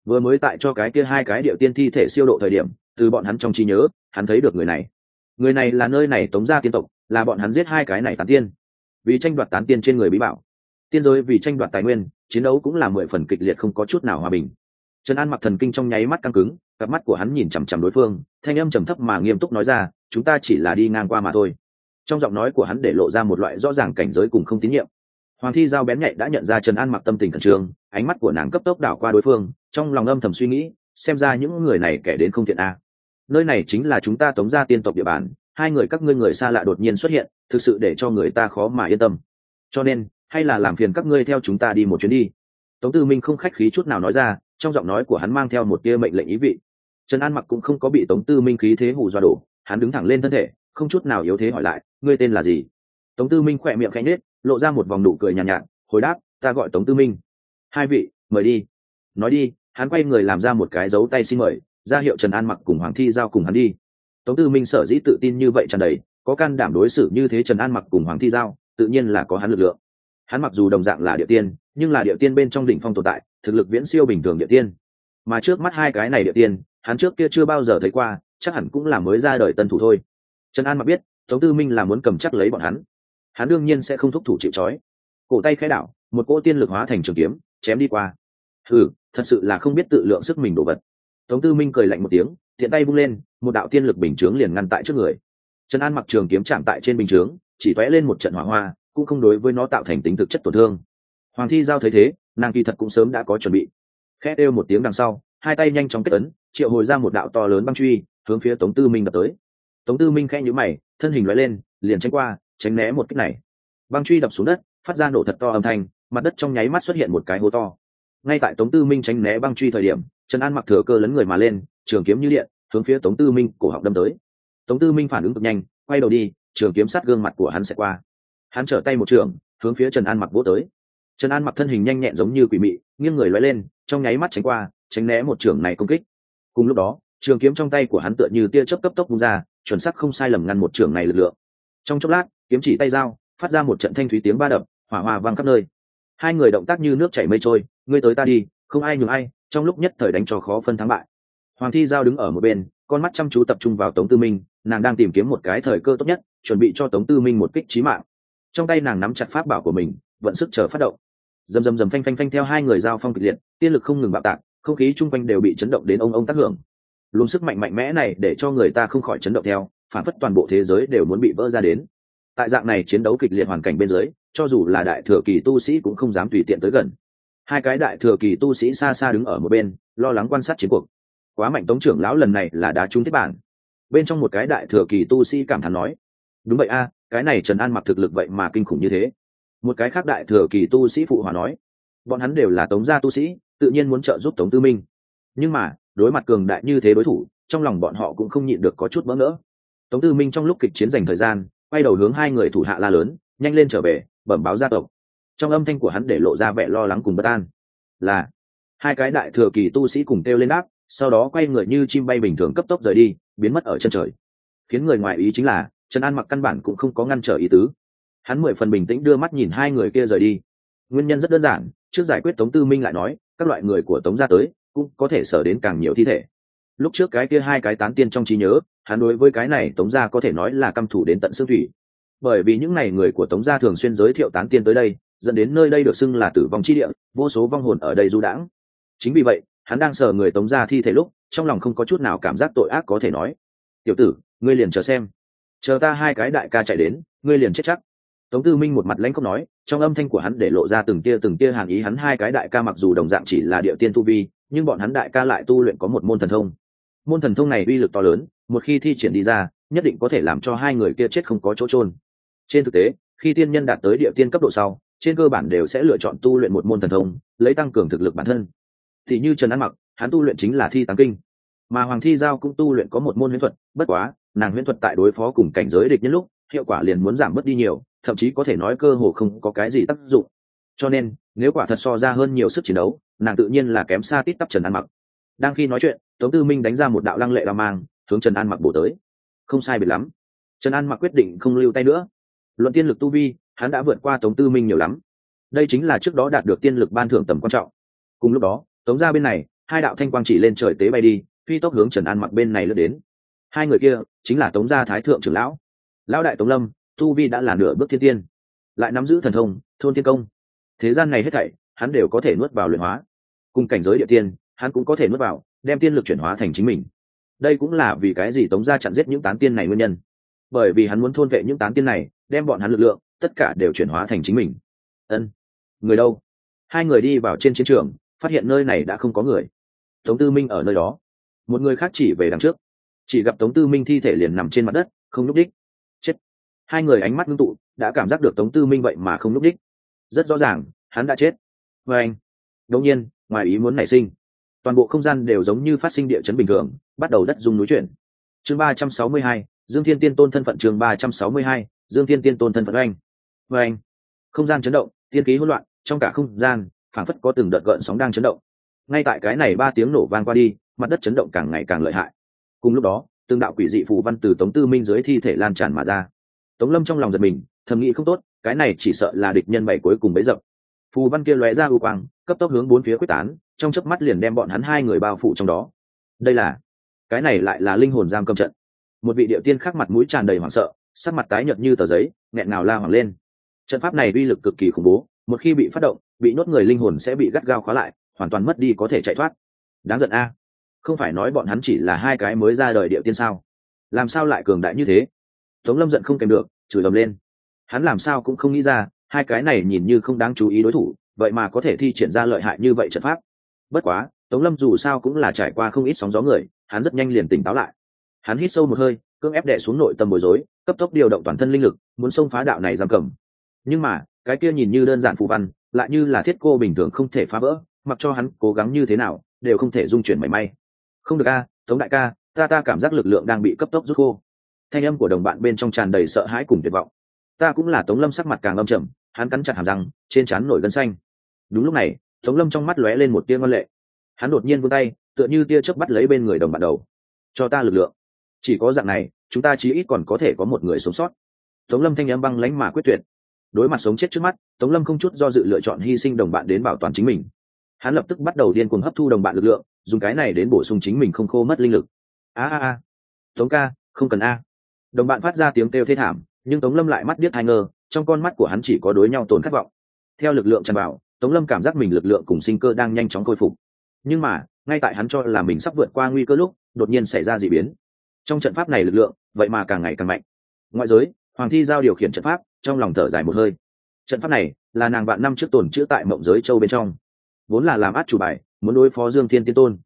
Vừa mới tại cho cái kia hai cái địa tiên thi thể siêu độ thời điểm, từ bọn hắn trong trí nhớ, hắn thấy được người này. Người này là nơi này tống gia tiên tộc là bọn hắn giết hai cái này tán tiên. Vì tranh đoạt tán tiên trên người bí bảo. Tiên giới vì tranh đoạt tài nguyên, chiến đấu cũng là mười phần kịch liệt không có chút nào hòa bình. Trần an mặc thần kinh trong nháy mắt căng cứng, cặp mắt của hắn nhìn chằm chằm đối phương, thanh âm trầm thấp mà nghiêm túc nói ra, chúng ta chỉ là đi ngang qua mà thôi. Trong giọng nói của hắn để lộ ra một loại rõ ràng cảnh giới cùng không tín nhiệm. Hoàng thi giao bén nhạy đã nhận ra trần an mặc tâm tình khẩn trương, ánh mắt của nàng cấp tốc đảo qua đối phương, trong lòng âm thầm suy nghĩ, xem ra những người này kẻ đến không thiện a. Nơi này chính là chúng ta tống ra tiên tộc địa bàn hai người các ngươi người xa lạ đột nhiên xuất hiện thực sự để cho người ta khó mà yên tâm. Cho nên hay là làm phiền các ngươi theo chúng ta đi một chuyến đi. Tống tư minh không khách khí chút nào nói ra trong giọng nói của hắn mang theo một tia mệnh lệnh ý vị. Trần an mặc cũng không có bị tống tư minh khí thế hù dọa đổ hắn đứng thẳng lên thân thể không chút nào yếu thế hỏi lại ngươi tên là gì? Tống tư minh khỏe miệng khẽ nhết lộ ra một vòng nụ cười nhàn nhạt, nhạt hồi đáp ta gọi tống tư minh. Hai vị mời đi. Nói đi hắn quay người làm ra một cái dấu tay xin mời ra hiệu trần an mặc cùng hoàng thi giao cùng hắn đi tống tư minh sở dĩ tự tin như vậy tràn đầy, có can đảm đối xử như thế trần an mặc cùng hoàng thi giao, tự nhiên là có hắn lực lượng. Hắn mặc dù đồng dạng là địa tiên, nhưng là địa tiên bên trong đỉnh phong tồn tại, thực lực viễn siêu bình thường địa tiên. Mà trước mắt hai cái này địa tiên, hắn trước kia chưa bao giờ thấy qua, chắc hẳn cũng là mới ra đời tân thủ thôi. Trần an mặc biết, tống tư minh là muốn cầm chắc lấy bọn hắn. Hắn đương nhiên sẽ không thúc thủ chịu trói. Cổ tay khẽ đảo, một cỗ tiên lực hóa thành trường kiếm, chém đi qua. Ừ thật sự là không biết tự lượng sức mình đổ vật. Tống tư minh cười lạnh một tiếng tiện tay vung lên, một đạo tiên lực bình chướng liền ngăn tại trước người. Trần an mặc trường kiếm chạm tại trên bình chướng, chỉ tóe lên một trận hỏa hoa, cũng không đối với nó tạo thành tính thực chất tổn thương. Hoàng thi giao thấy thế, nàng kỳ thật cũng sớm đã có chuẩn bị. Khét đêu một tiếng đằng sau, hai tay nhanh chóng kết ấn, triệu hồi ra một đạo to lớn băng truy, hướng phía tống tư minh đập tới. Tống tư minh khẽ nhữ mày, thân hình loại lên, liền tránh qua, tránh né một kích này. Băng truy đập xuống đất, phát ra nổ thật to âm thanh, mặt đất trong nháy mắt xuất hiện một cái hố to. Ngay tại tống tư minh tránh né băng truy thời điểm, trần an mặc thừa cơ lấn người mà lên trường kiếm như điện, hướng phía tống tư minh cổ họng đâm tới. Tống tư minh phản ứng cực nhanh, quay đầu đi, trường kiếm sát gương mặt của hắn sẽ qua. Hắn trở tay một trường, hướng phía trần an mặc vỗ tới. Trần an mặc thân hình nhanh nhẹn giống như quỷ mị, nghiêng người loay lên, trong nháy mắt tránh qua, tránh né một trường này công kích. Cùng lúc đó, trường kiếm trong tay của hắn tựa như tia chớp cấp tốc bung ra, chuẩn sắc không sai lầm ngăn một trường này lực lượng. Trong chốc lát, kiếm chỉ tay dao, phát ra một trận thanh thúy tiếng ba đập, hỏa hòa vang khắp nơi. Hai người động tác như nước chảy mây trôi, ngươi tới ta đi, không ai nhường ai, trong lúc nhất thời đánh cho khó phân thắng bại hoàng thi giao đứng ở một bên, con mắt chăm chú tập trung vào tống tư minh, nàng đang tìm kiếm một cái thời cơ tốt nhất, chuẩn bị cho tống tư minh một kích trí mạng. Trong tay nàng nắm chặt pháp bảo của mình, vận sức chờ phát động. Dầm dầm dầm phanh phanh phanh theo hai người giao phong kịch liệt, tiên lực không ngừng bạo tạc, không khí chung quanh đều bị chấn động đến ông ông tác hưởng. Luồng sức mạnh mạnh mẽ này để cho người ta không khỏi chấn động theo, phản phất toàn bộ thế giới đều muốn bị vỡ ra đến. Tại dạng này chiến đấu kịch liệt hoàn cảnh bên dưới, cho dù là đại thừa kỳ tu sĩ cũng không dám tùy tiện tới gần. Hai cái đại thừa kỳ tu sĩ xa xa đứng ở một bên, lo lắng quan sát chiến cuộc quá mạnh tống trưởng lão lần này là đá trúng tiếp bản. Bên trong một cái đại thừa kỳ tu sĩ cảm thán nói, đúng vậy a, cái này trần an mặc thực lực vậy mà kinh khủng như thế. Một cái khác đại thừa kỳ tu sĩ phụ hòa nói, bọn hắn đều là tống gia tu sĩ, tự nhiên muốn trợ giúp tống tư minh. Nhưng mà, đối mặt cường đại như thế đối thủ, trong lòng bọn họ cũng không nhịn được có chút bỡ ngỡ. Tống tư minh trong lúc kịch chiến dành thời gian, quay đầu hướng hai người thủ hạ la lớn, nhanh lên trở về, bẩm báo gia tộc. Trong âm thanh của hắn để lộ ra vẻ lo lắng cùng bất an. Là, hai cái đại thừa kỳ tu sĩ cùng kêu lên đáp sau đó quay người như chim bay bình thường cấp tốc rời đi, biến mất ở chân trời. Khiến người ngoài ý chính là, trần an mặc căn bản cũng không có ngăn trở ý tứ. Hắn mười phần bình tĩnh đưa mắt nhìn hai người kia rời đi. Nguyên nhân rất đơn giản, trước giải quyết tống tư minh lại nói, các loại người của tống ra tới, cũng có thể sở đến càng nhiều thi thể. Lúc trước cái kia hai cái tán tiên trong trí nhớ, hắn đối với cái này tống gia có thể nói là căm thủ đến tận xương thủy. Bởi vì những n à y người của tống gia thường xuyên giới thiệu tán tiên tới đây, dẫn đến nơi đây được xưng là tử vong chi địa, vô số vong hồn ở đây du đãng. Chính vì vậy hắn đang sờ người tống gia thi thể lúc, trong lòng không có chút nào cảm giác tội ác có thể nói. Tiểu tử, ngươi liền chờ xem. Chờ ta hai cái đại ca chạy đến, ngươi liền chết chắc. Tống tư minh một mặt lãnh không nói, trong âm thanh của hắn để lộ ra từng tia từng tia hàn ý, hắn hai cái đại ca mặc dù đồng dạng chỉ là địa tiên tu vi, nhưng bọn hắn đại ca lại tu luyện có một môn thần thông. Môn thần thông này uy lực to lớn, một khi thi triển đi ra, nhất định có thể làm cho hai người kia chết không có chỗ trôn trên thực tế, khi tiên nhân đạt tới địa tiên cấp độ sau, trên cơ bản đều sẽ lựa chọn tu luyện một môn thần thông, lấy tăng cường thực lực bản thân thì như trần an mặc, hắn tu luyện chính là thi tăng kinh. Mà hoàng thi giao cũng tu luyện có một môn huyễn thuật, bất quá, nàng huyễn thuật tại đối phó cùng cảnh giới địch nhân lúc, hiệu quả liền muốn giảm bớt đi nhiều, thậm chí có thể nói cơ hồ không có cái gì tác dụng. Cho nên, nếu quả thật so ra hơn nhiều sức chiến đấu, nàng tự nhiên là kém xa tít tắp trần an mặc. Đang khi nói chuyện, tống tư minh đánh ra một đạo lăng lệ đao mang, hướng trần an mặc bổ tới. Không sai biệt lắm. Trần an mặc quyết định không lưu tay nữa. Luận tiên lực tu vi, hắn đã vượt qua tống tư minh nhiều lắm. Đây chính là trước đó đạt được tiên lực ban thưởng tầm quan trọng. Cùng lúc đó tống ra bên này, hai đạo thanh quang chỉ lên trời tế bay đi, phi tốc hướng trần an mặc bên này lướt đến. Hai người kia chính là tống gia thái thượng trưởng lão. Lão đại tống lâm, tu vi đã là nửa bước thiên tiên, lại nắm giữ thần thông, thôn tiên công. Thế gian này hết thảy, hắn đều có thể nuốt vào luyện hóa. Cùng cảnh giới địa tiên, hắn cũng có thể nuốt vào, đem tiên lực chuyển hóa thành chính mình. Đây cũng là vì cái gì tống gia chặn giết những tán tiên này nguyên nhân. Bởi vì hắn muốn thôn vệ những tán tiên này, đem bọn hắn lực lượng, tất cả đều chuyển hóa thành chính mình. Ân, người đâu? Hai người đi vào trên chiến trường phát hiện nơi này đã không có người. Tống tư minh ở nơi đó. Một người khác chỉ về đằng trước. Chỉ gặp tống tư minh thi thể liền nằm trên mặt đất, không nhúc đích. Chết. Hai người ánh mắt ngưng tụ, đã cảm giác được tống tư minh vậy mà không nhúc đích. Rất rõ ràng, hắn đã chết. Và anh. Đông nhiên, ngoài ý muốn nảy sinh. Toàn bộ không gian đều giống như phát sinh địa chấn bình thường, bắt đầu đất dùng núi chuyển. Chương ba trăm sáu mươi hai, dương thiên tiên tôn thân phận chương ba trăm sáu mươi hai, dương thiên tiên tôn thân phận anh. Và anh. Không gian chấn động, tiên ký hỗn loạn, trong cả không gian phảng phất có từng đợt gợn sóng đang chấn động. Ngay tại cái này ba tiếng nổ vang qua đi, mặt đất chấn động càng ngày càng lợi hại. Cùng lúc đó, từng đạo quỷ dị phù văn từ tống tư minh dưới thi thể lan tràn mà ra. Tống lâm trong lòng giật mình, thầm nghĩ không tốt, cái này chỉ sợ là địch nhân bảy cuối cùng bấy dập. Phù văn kia lóe ra ưu quang, cấp tốc hướng bốn phía quyết tán, trong chớp mắt liền đem bọn hắn hai người bao phủ trong đó. Đây là, cái này lại là linh hồn giam cầm trận. Một vị điệu tiên khắc mặt mũi tràn đầy hoảng sợ, sắc mặt tái nhợt như tờ giấy, nghẹn nào la hoảng lên. Trận pháp này uy lực cực kỳ khủng bố một khi bị phát động, bị nhốt người linh hồn sẽ bị gắt gao khóa lại, hoàn toàn mất đi có thể chạy thoát. Đáng giận a. Không phải nói bọn hắn chỉ là hai cái mới ra đời điệu tiên sao? Làm sao lại cường đại như thế? Tống lâm giận không kèm được, chửi lầm lên. Hắn làm sao cũng không nghĩ ra, hai cái này nhìn như không đáng chú ý đối thủ, vậy mà có thể thi triển ra lợi hại như vậy trận pháp. Bất quá, tống lâm dù sao cũng là trải qua không ít sóng gió người, hắn rất nhanh liền tỉnh táo lại. Hắn hít sâu một hơi, cưỡng ép đệ xuống nội tâm bối rối, cấp tốc điều động toàn thân linh lực, muốn xông phá đạo này giam cầm. Nhưng mà cái kia nhìn như đơn giản phù văn, lại như là thiết cô bình thường không thể phá vỡ, mặc cho hắn cố gắng như thế nào, đều không thể dung chuyển mảy may. Không được a, tống đại ca, ta ta cảm giác lực lượng đang bị cấp tốc rút khô. Thanh âm của đồng bạn bên trong tràn đầy sợ hãi cùng tuyệt vọng. Ta cũng là tống lâm sắc mặt càng âm trầm, hắn cắn chặt hàm răng, trên trán nổi gân xanh. Đúng lúc này, tống lâm trong mắt lóe lên một tia ngân lệ. Hắn đột nhiên vươn tay, tựa như tia chớp bắt lấy bên người đồng bạn đầu. Cho ta lực lượng. Chỉ có dạng này, chúng ta chí ít còn có thể có một người sống sót. Tống lâm thanh âm băng lánh mà quyết tuyệt đối mặt sống chết trước mắt, tống lâm không chút do dự lựa chọn hy sinh đồng bạn đến bảo toàn chính mình. Hắn lập tức bắt đầu điên cuồng hấp thu đồng bạn lực lượng, dùng cái này đến bổ sung chính mình không khô mất linh lực. A a a. Tống ca, không cần a. Đồng bạn phát ra tiếng kêu thê thảm, nhưng tống lâm lại mắt biết hai ngơ trong con mắt của hắn chỉ có đối nhau tồn khát vọng. Theo lực lượng tràn vào, tống lâm cảm giác mình lực lượng cùng sinh cơ đang nhanh chóng khôi phục. Nhưng mà, ngay tại hắn cho là mình sắp vượt qua nguy cơ lúc, đột nhiên xảy ra d ị biến. Trong trận pháp này lực lượng, vậy mà càng ngày càng mạnh. Ngoại giới hoàng thi giao điều khiển trận pháp, trong lòng thở dài một hơi. Trận pháp này là nàng vạn năm trước tồn chữ tại mộng giới châu bên trong. Vốn là làm át chủ bài, muốn đối phó dương thiên tiên tôn.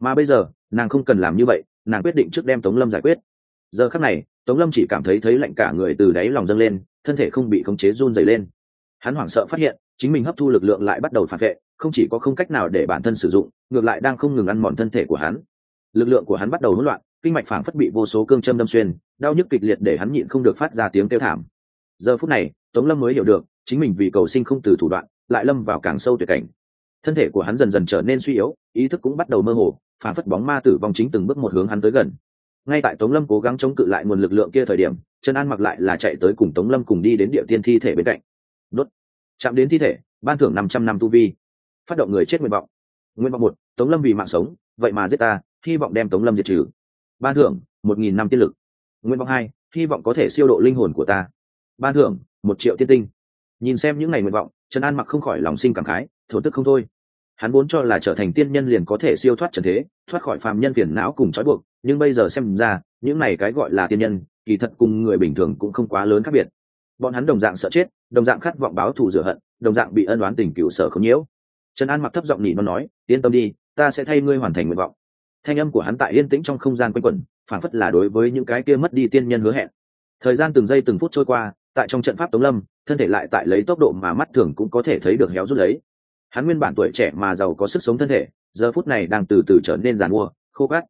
Mà bây giờ, nàng không cần làm như vậy, nàng quyết định trước đem tống lâm giải quyết. Giờ khắc này, tống lâm chỉ cảm thấy thấy lạnh cả người từ đáy lòng dâng lên, thân thể không bị khống chế run dày lên. Hắn hoảng sợ phát hiện, chính mình hấp thu lực lượng lại bắt đầu phản vệ, không chỉ có không cách nào để bản thân sử dụng, ngược lại đang không ngừng ăn mòn thân thể của hắn. Lực lượng của hắn bắt đầu hỗn loạn kinh mạch phảng phất bị vô số cương châm đâm xuyên, đau nhức kịch liệt để hắn nhịn không được phát ra tiếng kêu thảm. Giờ phút này, tống lâm mới hiểu được, chính mình vì cầu sinh không từ thủ đoạn, lại lâm vào càng sâu tuyệt cảnh. Thân thể của hắn dần dần trở nên suy yếu, ý thức cũng bắt đầu mơ hồ phản phất bóng ma tử vong chính từng bước một hướng hắn tới gần. Ngay tại tống lâm cố gắng chống cự lại nguồn lực lượng kia thời điểm, trần an mặc lại là chạy tới cùng tống lâm cùng đi đến địa tiên thi thể bên cạnh. Đốt. Chạm đến thi thể, ban thưởng năm trăm năm tu vi. Phát động người chết nguyện vọng. Nguyện vọng một, tống lâm vì mạng sống, vậy mà giết ta, hy vọng đem tống lâm diệt trừ ban thưởng một nghìn năm tiên lực. Nguyên vọng hai, hy vọng có thể siêu độ linh hồn của ta. Ban thưởng một triệu tiên tinh. Nhìn xem những ngày nguyện vọng, trần an mặc không khỏi lòng sinh cảm khái thổ tức không thôi. Hắn vốn cho là trở thành tiên nhân liền có thể siêu thoát trần thế, thoát khỏi phàm nhân phiền não cùng trói buộc, nhưng bây giờ xem ra, những này cái gọi là tiên nhân, kỳ thật cùng người bình thường cũng không quá lớn khác biệt. Bọn hắn đồng dạng sợ chết, đồng dạng khát vọng báo thù rửa hận, đồng dạng bị ân đoán tình cựu sở không nhiễu. Trần an mặc thấp giọng nhị nó nói, yên tâm đi, ta sẽ thay ngươi hoàn thành nguyện vọng thanh âm của hắn tại yên tĩnh trong không gian quanh quẩn phản phất là đối với những cái kia mất đi tiên nhân hứa hẹn. Thời gian từng giây từng phút trôi qua, tại trong trận pháp tống lâm, thân thể lại tại lấy tốc độ mà mắt thường cũng có thể thấy được héo rút lấy. Hắn nguyên bản tuổi trẻ mà giàu có sức sống thân thể, giờ phút này đang từ từ trở nên giàn mua, khô gắt.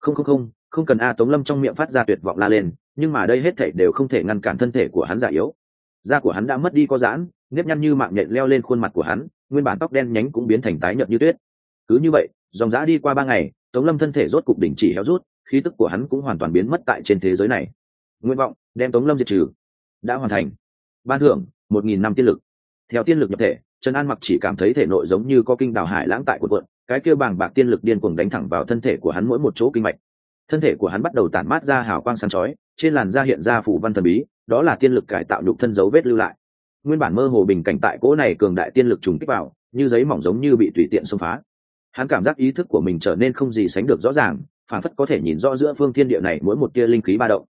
không không không không cần a tống lâm trong miệng phát ra tuyệt vọng la lên, nhưng mà đây hết thể đều không thể ngăn cản thân thể của hắn già yếu. Da của hắn đã mất đi có giãn, nếp nhăn như mạng nhện leo lên khuôn mặt của hắn, nguyên bản tóc đen nhánh cũng biến thành tái nhợt như tuyết. Cứ như vậy, dòng dã đi qua ba ngày tống lâm thân thể rốt cục đỉnh chỉ héo rút, khí tức của hắn cũng hoàn toàn biến mất tại trên thế giới này. Nguyện vọng, đem tống lâm diệt trừ. Đã hoàn thành. Ban thưởng, một nghìn năm tiên lực. Theo tiên lực nhập thể, trần an mặc chỉ cảm thấy thể nội giống như có kinh đào hải lãng tại quần quận cái kia bàng bạc tiên lực điên cuồng đánh thẳng vào thân thể của hắn mỗi một chỗ kinh mạch. Thân thể của hắn bắt đầu tản mát ra hào quang sáng chói, trên làn da hiện ra phủ văn thần bí, đó là tiên lực cải tạo nhục thân dấu vết lưu lại. Nguyên bản mơ hồ bình cảnh tại cỗ này cường đại tiên lực trùng kích vào, như giấy mỏng giống như bị tùy tiện xông phá hắn cảm giác ý thức của mình trở nên không gì sánh được rõ ràng phản phất có thể nhìn rõ giữa phương thiên địa này mỗi một tia linh khí ba động.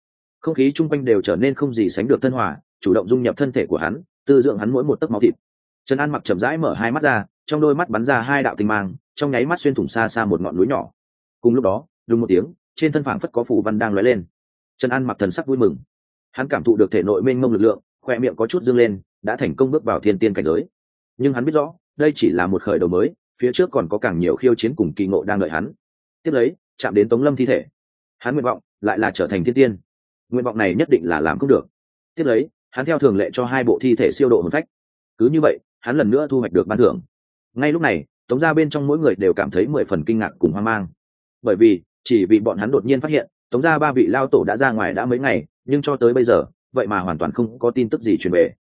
Không khí chung quanh đều trở nên không gì sánh được thân hòa, chủ động dung nhập thân thể của hắn, tư dưỡng hắn mỗi một tấc máu thịt. Trần an mặc chậm rãi mở hai mắt ra, trong đôi mắt bắn ra hai đạo tinh mang, trong nháy mắt xuyên thủng xa xa một ngọn núi nhỏ. Cùng lúc đó, đúng một tiếng, trên thân phảng phất có phủ văn đang lóe lên. Trần an mặc thần sắc vui mừng. Hắn cảm thụ được thể nội mênh mông lực lượng, khoe miệng có chút dâng lên, đã thành công bước vào thiên tiên cảnh giới. Nhưng hắn biết rõ, đây chỉ là một khởi đầu mới phía trước còn có càng nhiều khiêu chiến cùng kỳ ngộ đang đợi hắn. Tiếp lấy, chạm đến tống lâm thi thể. Hắn nguyện vọng lại là trở thành thiên tiên. Nguyện vọng này nhất định là làm không được. Tiếp lấy, hắn theo thường lệ cho hai bộ thi thể siêu độ hồn phách. Cứ như vậy, hắn lần nữa thu hoạch được ban thưởng. Ngay lúc này, tống ra bên trong mỗi người đều cảm thấy mười phần kinh ngạc cùng hoang mang. Bởi vì, chỉ vì bọn hắn đột nhiên phát hiện, tống ra ba vị lao tổ đã ra ngoài đã mấy ngày, nhưng cho tới bây giờ, vậy mà hoàn toàn không có tin tức gì truyền về.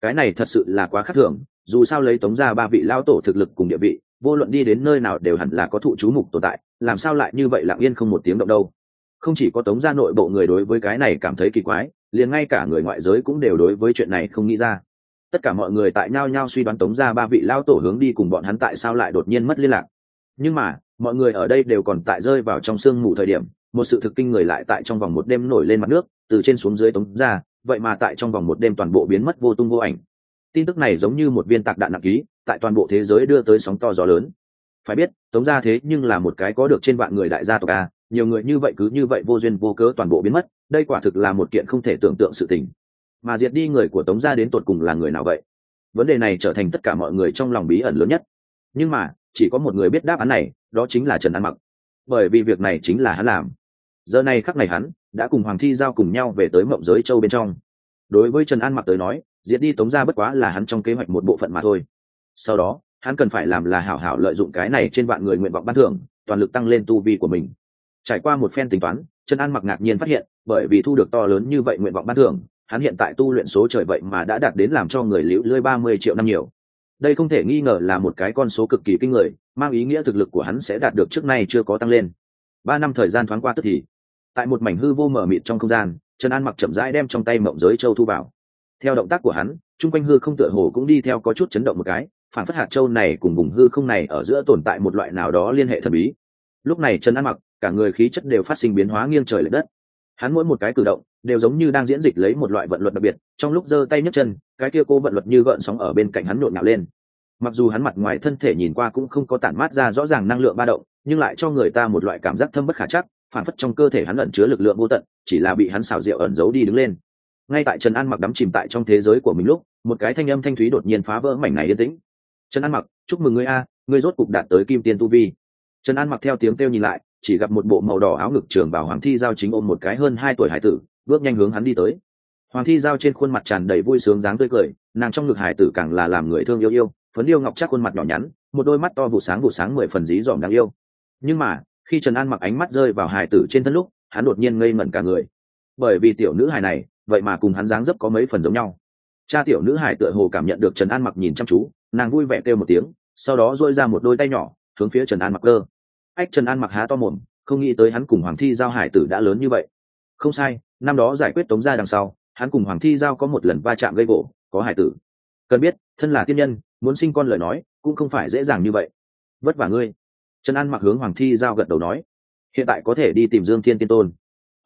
Cái này thật sự là quá khắc thường, dù sao lấy tống ra ba vị lao tổ thực lực cùng địa vị vô luận đi đến nơi nào đều hẳn là có thụ chú mục tồn tại, làm sao lại như vậy lặng yên không một tiếng động đâu? Không chỉ có tống ra nội bộ người đối với cái này cảm thấy kỳ quái, liền ngay cả người ngoại giới cũng đều đối với chuyện này không nghĩ ra. Tất cả mọi người tại nhao nhao suy đoán tống ra ba vị lao tổ hướng đi cùng bọn hắn tại sao lại đột nhiên mất liên lạc. Nhưng mà, mọi người ở đây đều còn tại rơi vào trong sương mù thời điểm, một sự thực kinh người lại tại trong vòng một đêm nổi lên mặt nước, từ trên xuống dưới tống ra vậy mà tại trong vòng một đêm toàn bộ biến mất vô tung vô ảnh. Tin tức này giống như một viên tạc đạn nặng ký tại toàn bộ thế giới đưa tới sóng to gió lớn. Phải biết, tống gia thế nhưng là một cái có được trên vạn người đại gia tộc a, nhiều người như vậy cứ như vậy vô duyên vô cớ toàn bộ biến mất, đây quả thực là một kiện không thể tưởng tượng sự tình. Mà diệt đi người của tống gia đến tột cùng là người nào vậy? Vấn đề này trở thành tất cả mọi người trong lòng bí ẩn lớn nhất. Nhưng mà, chỉ có một người biết đáp án này, đó chính là trần an mặc. Bởi vì việc này chính là hắn làm. Giờ này khắc này hắn đã cùng hoàng thi giao cùng nhau về tới mộng giới châu bên trong. Đối với trần an mặc tới nói, diệt đi tống gia bất quá là hắn trong kế hoạch một bộ phận mà thôi sau đó, hắn cần phải làm là hảo hảo lợi dụng cái này trên vạn người nguyện vọng ban thưởng, toàn lực tăng lên tu vi của mình. Trải qua một phen tính toán, trần an mặc ngạc nhiên phát hiện, bởi vì thu được to lớn như vậy nguyện vọng ban thưởng, hắn hiện tại tu luyện số trời vậy mà đã đạt đến làm cho người liễu lưỡi ba mươi triệu năm nhiều. Đây không thể nghi ngờ là một cái con số cực kỳ kinh người, mang ý nghĩa thực lực của hắn sẽ đạt được trước nay chưa có tăng lên. Ba năm thời gian thoáng qua tức thì, tại một mảnh hư vô mở mịt trong không gian, trần an mặc chậm rãi đem trong tay mộng giới châu thu vào. Theo động tác của hắn, chung quanh hư không tựa hồ cũng đi theo có chút chấn động một cái phản phất hạt châu này cùng vùng hư không này ở giữa tồn tại một loại nào đó liên hệ thần bí. Lúc này trần an mặc, cả người khí chất đều phát sinh biến hóa nghiêng trời l ệ đất. Hắn mỗi một cái cử động, đều giống như đang diễn dịch lấy một loại vận luật đặc biệt, trong lúc giơ tay nhấc chân, cái kia cô vận luật như gợn sóng ở bên cạnh hắn nhộn nhạo lên. Mặc dù hắn mặt ngoài thân thể nhìn qua cũng không có tản mát ra rõ ràng năng lượng ba động, nhưng lại cho người ta một loại cảm giác thâm bất khả chắc phản phất trong cơ thể hắn ẩn chứa lực lượng vô tận, chỉ là bị hắn xào rượu ẩn giấu đi đứng lên. Ngay tại trần an mặc đắm chìm tại trong thế giới của mình lúc, một cái thanh âm thanh thúy đột nhiên phá vỡ mảnh này yên tĩnh trần an mặc, chúc mừng ngươi a, ngươi rốt cục đạt tới kim tiên tu vi. Trần an mặc theo tiếng kêu nhìn lại, chỉ gặp một bộ màu đỏ áo ngực trường bảo hoàng thi giao chính ôm một cái hơn hai tuổi hải tử, bước nhanh hướng hắn đi tới. Hoàng thi giao trên khuôn mặt tràn đầy vui sướng dáng tươi cười, nàng trong ngực hải tử càng là làm người thương yêu yêu, phấn yêu ngọc chắc khuôn mặt nhỏ nhắn, một đôi mắt to vụ sáng vụ sáng mười phần dí dỏm đáng yêu. Nhưng mà, khi trần an mặc ánh mắt rơi vào hải tử trên thân lúc, hắn đột nhiên ngây ngẩn cả người. Bởi vì tiểu nữ hải này, vậy mà cùng hắn dáng dấp có mấy phần giống nhau. Cha tiểu nữ hải tựa hồ cảm nhận được trần an mặc nhìn chăm chú nàng vui vẻ kêu một tiếng, sau đó dôi ra một đôi tay nhỏ, hướng phía trần an mặc cơ. Ách, trần an mặc há to mồm, không nghĩ tới hắn cùng hoàng thi giao hải tử đã lớn như vậy. Không sai, năm đó giải quyết tống ra đằng sau, hắn cùng hoàng thi giao có một lần va chạm gây gỗ, có hải tử. Cần biết, thân là tiên nhân, muốn sinh con lời nói, cũng không phải dễ dàng như vậy. Vất vả ngươi. Trần an mặc hướng hoàng thi giao gật đầu nói, hiện tại có thể đi tìm dương thiên tiên tôn.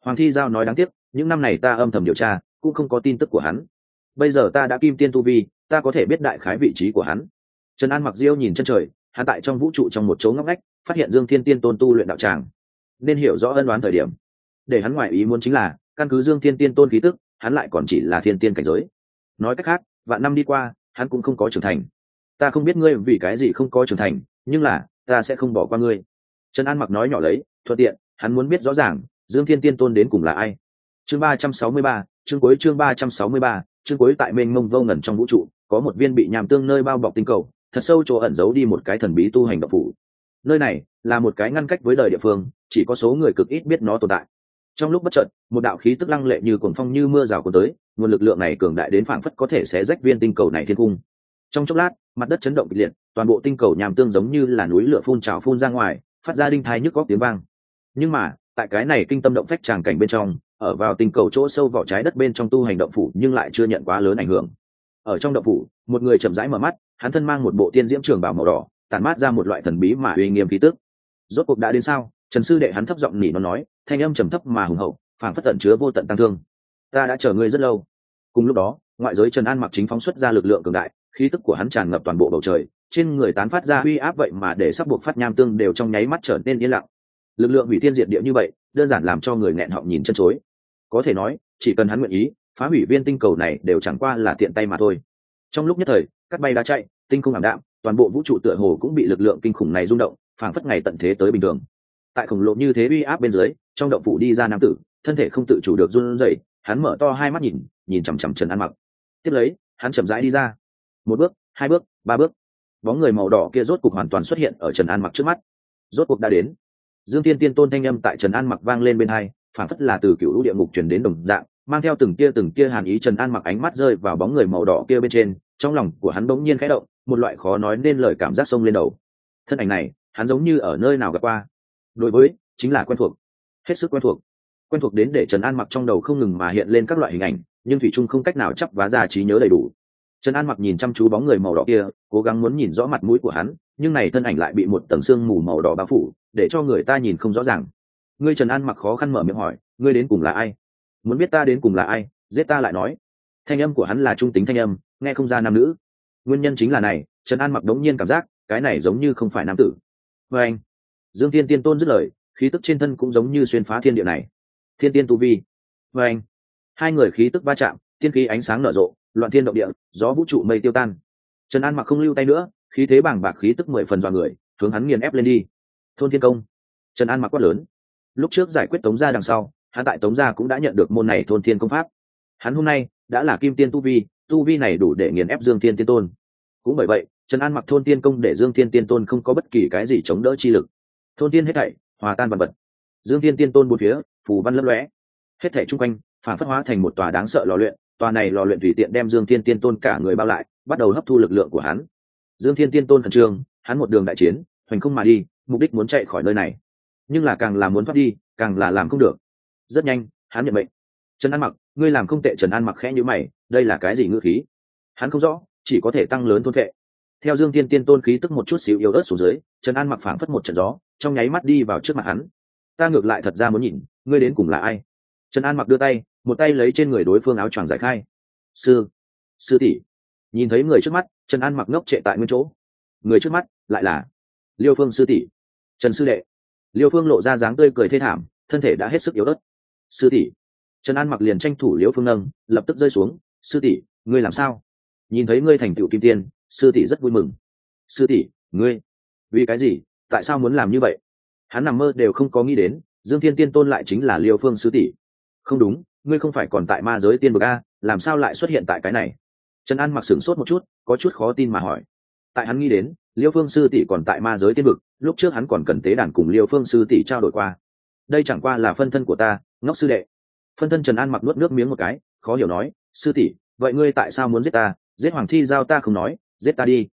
Hoàng thi giao nói đáng tiếc, những năm này ta âm thầm điều tra, cũng không có tin tức của hắn bây giờ ta đã kim tiên tu vi, ta có thể biết đại khái vị trí của hắn. Trần an mặc diêu nhìn chân trời, hắn tại trong vũ trụ trong một chỗ ngóc ngách, phát hiện dương thiên tiên tôn tu luyện đạo tràng, nên hiểu rõ ân đoán thời điểm. Để hắn ngoại ý muốn chính là, căn cứ dương thiên tiên tôn khí tức, hắn lại còn chỉ là thiên tiên cảnh giới. Nói cách khác, vạn năm đi qua, hắn cũng không có trưởng thành. Ta không biết ngươi vì cái gì không có trưởng thành, nhưng là, ta sẽ không bỏ qua ngươi. Trần an mặc nói nhỏ lấy, thuận tiện, hắn muốn biết rõ ràng, dương thiên tiên tôn đến cùng là ai. Chương ba trăm sáu mươi ba, chương cuối chương ba trăm sáu mươi ba chương cuối tại mênh mông vô ngần trong vũ trụ, có một viên bị nhàm tương nơi bao bọc tinh cầu, thật sâu chỗ ẩn giấu đi một cái thần bí tu hành động phủ. Nơi này là một cái ngăn cách với đời địa phương, chỉ có số người cực ít biết nó tồn tại. Trong lúc bất chợt, một đạo khí tức lăng lệ như cuồng phong như mưa rào cuốn tới, nguồn lực lượng này cường đại đến phảng phất có thể sẽ rách viên tinh cầu này thiên cung. Trong chốc lát, mặt đất chấn động kịch liệt, toàn bộ tinh cầu nhàm tương giống như là núi lửa phun trào phun ra ngoài, phát ra đinh thai nhức góc tiếng vang. Nhưng mà, tại cái này kinh tâm động phách tràng cảnh bên trong ở vào tình cầu chỗ sâu vỏ trái đất bên trong tu hành động phủ nhưng lại chưa nhận quá lớn ảnh hưởng. Ở trong động phủ, một người chậm rãi mở mắt, hắn thân mang một bộ tiên diễm trường bào màu đỏ, tản mát ra một loại thần bí mà uy nghiêm khí tức. Rốt cuộc đã đến sao? Trần sư đệ hắn thấp giọng nỉ nó nói, thanh âm trầm thấp mà hùng hậu, phảng phất tận chứa vô tận tăng thương. Ta đã chờ ngươi rất lâu. Cùng lúc đó, ngoại giới trần an mặc chính phóng xuất ra lực lượng cường đại, khí tức của hắn tràn ngập toàn bộ bầu trời, trên người tán phát ra uy áp vậy mà để sắp buộc phát nham tương đều trong nháy mắt trở nên yên lặng. Lực lượng hủy thiên diệt địa như vậy, đơn giản làm cho người nghẹn họng nhìn chân chối có thể nói, chỉ cần hắn nguyện ý, phá hủy viên tinh cầu này đều chẳng qua là tiện tay mà thôi. Trong lúc nhất thời cắt bay đã chạy, tinh không ảm đạm, toàn bộ vũ trụ tựa hồ cũng bị lực lượng kinh khủng này rung động, phảng phất ngày tận thế tới bình thường. Tại khổng lồ như thế uy áp bên dưới, trong động phủ đi ra nam tử, thân thể không tự chủ được run rẩy, hắn mở to hai mắt nhìn nhìn chằm chằm trần an mặc. Tiếp lấy, hắn chậm rãi đi ra. Một bước, hai bước, ba bước. Bóng người màu đỏ kia rốt cục hoàn toàn xuất hiện ở trần an mặc trước mắt. Rốt cuộc đã đến. Dương tiên tiên tôn thanh âm tại trần an mặc vang lên bên hai phản phất là từ cựu lũ địa ngục chuyển đến đồng dạng, mang theo từng tia từng tia hàn ý trần an mặc ánh mắt rơi vào bóng người màu đỏ kia bên trên, trong lòng của hắn bỗng nhiên khẽ động, một loại khó nói nên lời cảm giác sông lên đầu. Thân ảnh này, hắn giống như ở nơi nào gặp qua. Đối với, chính là quen thuộc. Hết sức quen thuộc. Quen thuộc đến để trần an mặc trong đầu không ngừng mà hiện lên các loại hình ảnh, nhưng thủy trung không cách nào chấp vá ra trí nhớ đầy đủ. Trần an mặc nhìn chăm chú bóng người màu đỏ kia, cố gắng muốn nhìn rõ mặt mũi của hắn, nhưng này thân ảnh lại bị một tầng sương mù màu đỏ bao phủ, để cho người ta nhìn không rõ ràng ngươi trần an mặc khó khăn mở miệng hỏi, ngươi đến cùng là ai? Muốn biết ta đến cùng là ai, giết ta lại nói. Thanh âm của hắn là trung tính thanh âm, nghe không ra nam nữ. Nguyên nhân chính là này, trần an mặc đống nhiên cảm giác, cái này giống như không phải nam tử. Vê anh, dương Thiên tiên tôn dứt lời, khí tức trên thân cũng giống như xuyên phá thiên địa này. Thiên tiên tu vi. Vê anh, hai người khí tức va chạm tiên khí ánh sáng nở rộ, loạn thiên động địa, gió vũ trụ mây tiêu tan. Trần an mặc không lưu tay nữa, khí thế bảng bạc khí tức mười phần dọa người, hướng hắn nghiền ép lên đi. Thôn thiên công. Trần an mặc quát lớn lúc trước giải quyết tống gia đằng sau, hắn tại tống gia cũng đã nhận được môn này thôn thiên công pháp. Hắn hôm nay đã là kim tiên tu vi tu vi này đủ để nghiền ép dương thiên tiên tôn. Cũng bởi vậy, trần an mặc thôn tiên công để dương thiên tiên tôn không có bất kỳ cái gì chống đỡ chi lực. Thôn tiên hết thảy, hòa tan vật vật. Dương thiên tiên tôn bốn phía, phù văn lấp lóe. Hết thảy chung quanh, phản phất hóa thành một tòa đáng sợ lò luyện, tòa này lò luyện tùy tiện đem dương thiên tiên tôn cả người bao lại, bắt đầu hấp thu lực lượng của hắn. Dương thiên tiên tôn khẩn trương, hắn một đường đại chiến, hoành không mà đi, mục đích muốn chạy khỏi nơi này nhưng là càng là muốn thoát đi, càng là làm không được. Rất nhanh, hắn nhận mệnh. Trần an mặc, ngươi làm không tệ, trần an mặc khẽ nhữ mày, đây là cái gì ngữ khí? Hắn không rõ, chỉ có thể tăng lớn thôn vệ theo dương tiên tiên tôn khí tức một chút xíu yếu ớt xuống dưới, trần an mặc phảng phất một trận gió, trong nháy mắt đi vào trước mặt hắn. Ta ngược lại thật ra muốn nhìn, ngươi đến cùng là ai? Trần an mặc đưa tay, một tay lấy trên người đối phương áo choàng giải khai. Sư sư tỷ. Nhìn thấy người trước mắt, trần an mặc ngốc trệ tại nguyên chỗ. Người trước mắt lại là liêu phương sư tỷ. Trần sư đệ liêu phương lộ ra dáng tươi cười thê thảm, thân thể đã hết sức yếu ớt. Sư tỷ. Trần an mặc liền tranh thủ liêu phương nâng, lập tức rơi xuống. Sư tỷ, ngươi làm sao? Nhìn thấy ngươi thành tựu kim tiên, sư tỷ rất vui mừng. Sư tỷ, ngươi? Vì cái gì? Tại sao muốn làm như vậy? Hắn nằm mơ đều không có nghĩ đến, dương thiên tiên tôn lại chính là liêu phương sư tỷ. Không đúng, ngươi không phải còn tại ma giới tiên bậc a, làm sao lại xuất hiện tại cái này? Trần an mặc sửng sốt một chút, có chút khó tin mà hỏi. Tại hắn nghĩ đến liêu phương sư tỷ còn tại ma giới tiên vực, lúc trước hắn còn cần tế đàn cùng liêu phương sư tỷ trao đổi qua. Đây chẳng qua là phân thân của ta, ngốc sư đệ. Phân thân trần an mặc nuốt nước miếng một cái, khó hiểu nói, sư tỷ, vậy ngươi tại sao muốn giết ta? Giết hoàng thi giao ta không nói, giết ta đi.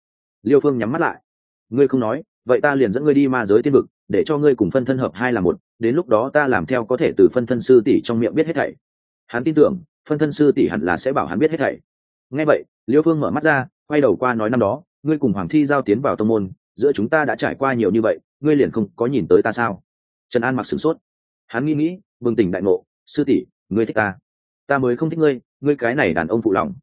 Liêu phương nhắm mắt lại. Ngươi không nói, vậy ta liền dẫn ngươi đi ma giới tiên vực, để cho ngươi cùng phân thân hợp hai là một, đến lúc đó ta làm theo có thể từ phân thân sư tỷ trong miệng biết hết thảy. Hắn tin tưởng, phân thân sư tỷ hẳn là sẽ bảo hắn biết hết thảy. Nghe vậy, liêu phương mở mắt ra, quay đầu qua nói năm đó ngươi cùng hoàng thi giao tiến vào tông môn, giữa chúng ta đã trải qua nhiều như vậy, ngươi liền không có nhìn tới ta sao? Trần an mặc sửng sốt. Hắn nghĩ nghĩ, bừng tỉnh đại ngộ, sư tỷ, ngươi thích ta. Ta mới không thích ngươi ngươi cái này đàn ông phụ lòng.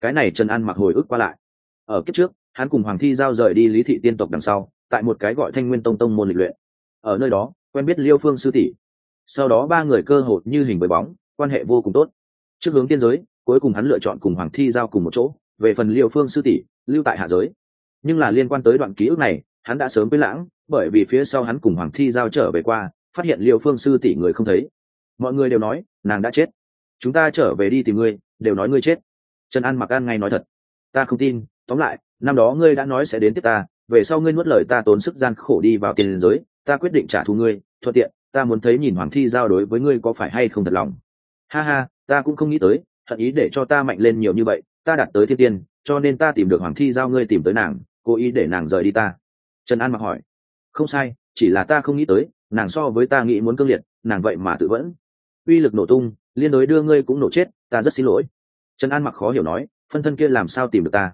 Cái này trần an mặc hồi ức qua lại. Ở kiếp trước, hắn cùng hoàng thi giao rời đi lý thị tiên tộc đằng sau, tại một cái gọi thanh nguyên tông tông môn lịch luyện. Ở nơi đó, quen biết liêu phương sư tỷ. Sau đó ba người cơ hội như hình với bóng, quan hệ vô cùng tốt. Trước hướng tiên giới, cuối cùng hắn lựa chọn cùng hoàng thi giao cùng một chỗ, về phần liêu phương sư tỷ, lưu tại hạ giới nhưng là liên quan tới đoạn ký ức này, hắn đã sớm với lãng, bởi vì phía sau hắn cùng hoàng thi giao trở về qua, phát hiện liêu phương sư tỷ người không thấy. Mọi người đều nói, nàng đã chết. Chúng ta trở về đi tìm ngươi, đều nói ngươi chết. Trần an mặc an ngay nói thật. Ta không tin, tóm lại, năm đó ngươi đã nói sẽ đến tiếp ta, về sau ngươi nuốt lời ta tốn sức gian khổ đi vào tiền giới, ta quyết định trả thù ngươi, thuận tiện, ta muốn thấy nhìn hoàng thi giao đối với ngươi có phải hay không thật lòng. Ha ha, ta cũng không nghĩ tới thật ý để cho ta mạnh lên nhiều như vậy ta đạt tới thiên tiên, cho nên ta tìm được hoàng thi giao ngươi tìm tới nàng, cố ý để nàng rời đi ta. Trần an mặc hỏi. Không sai, chỉ là ta không nghĩ tới, nàng so với ta nghĩ muốn cương liệt, nàng vậy mà tự vẫn. Uy lực nổ tung, liên đối đưa ngươi cũng nổ chết, ta rất xin lỗi. Trần an mặc khó hiểu nói, phân thân kia làm sao tìm được ta?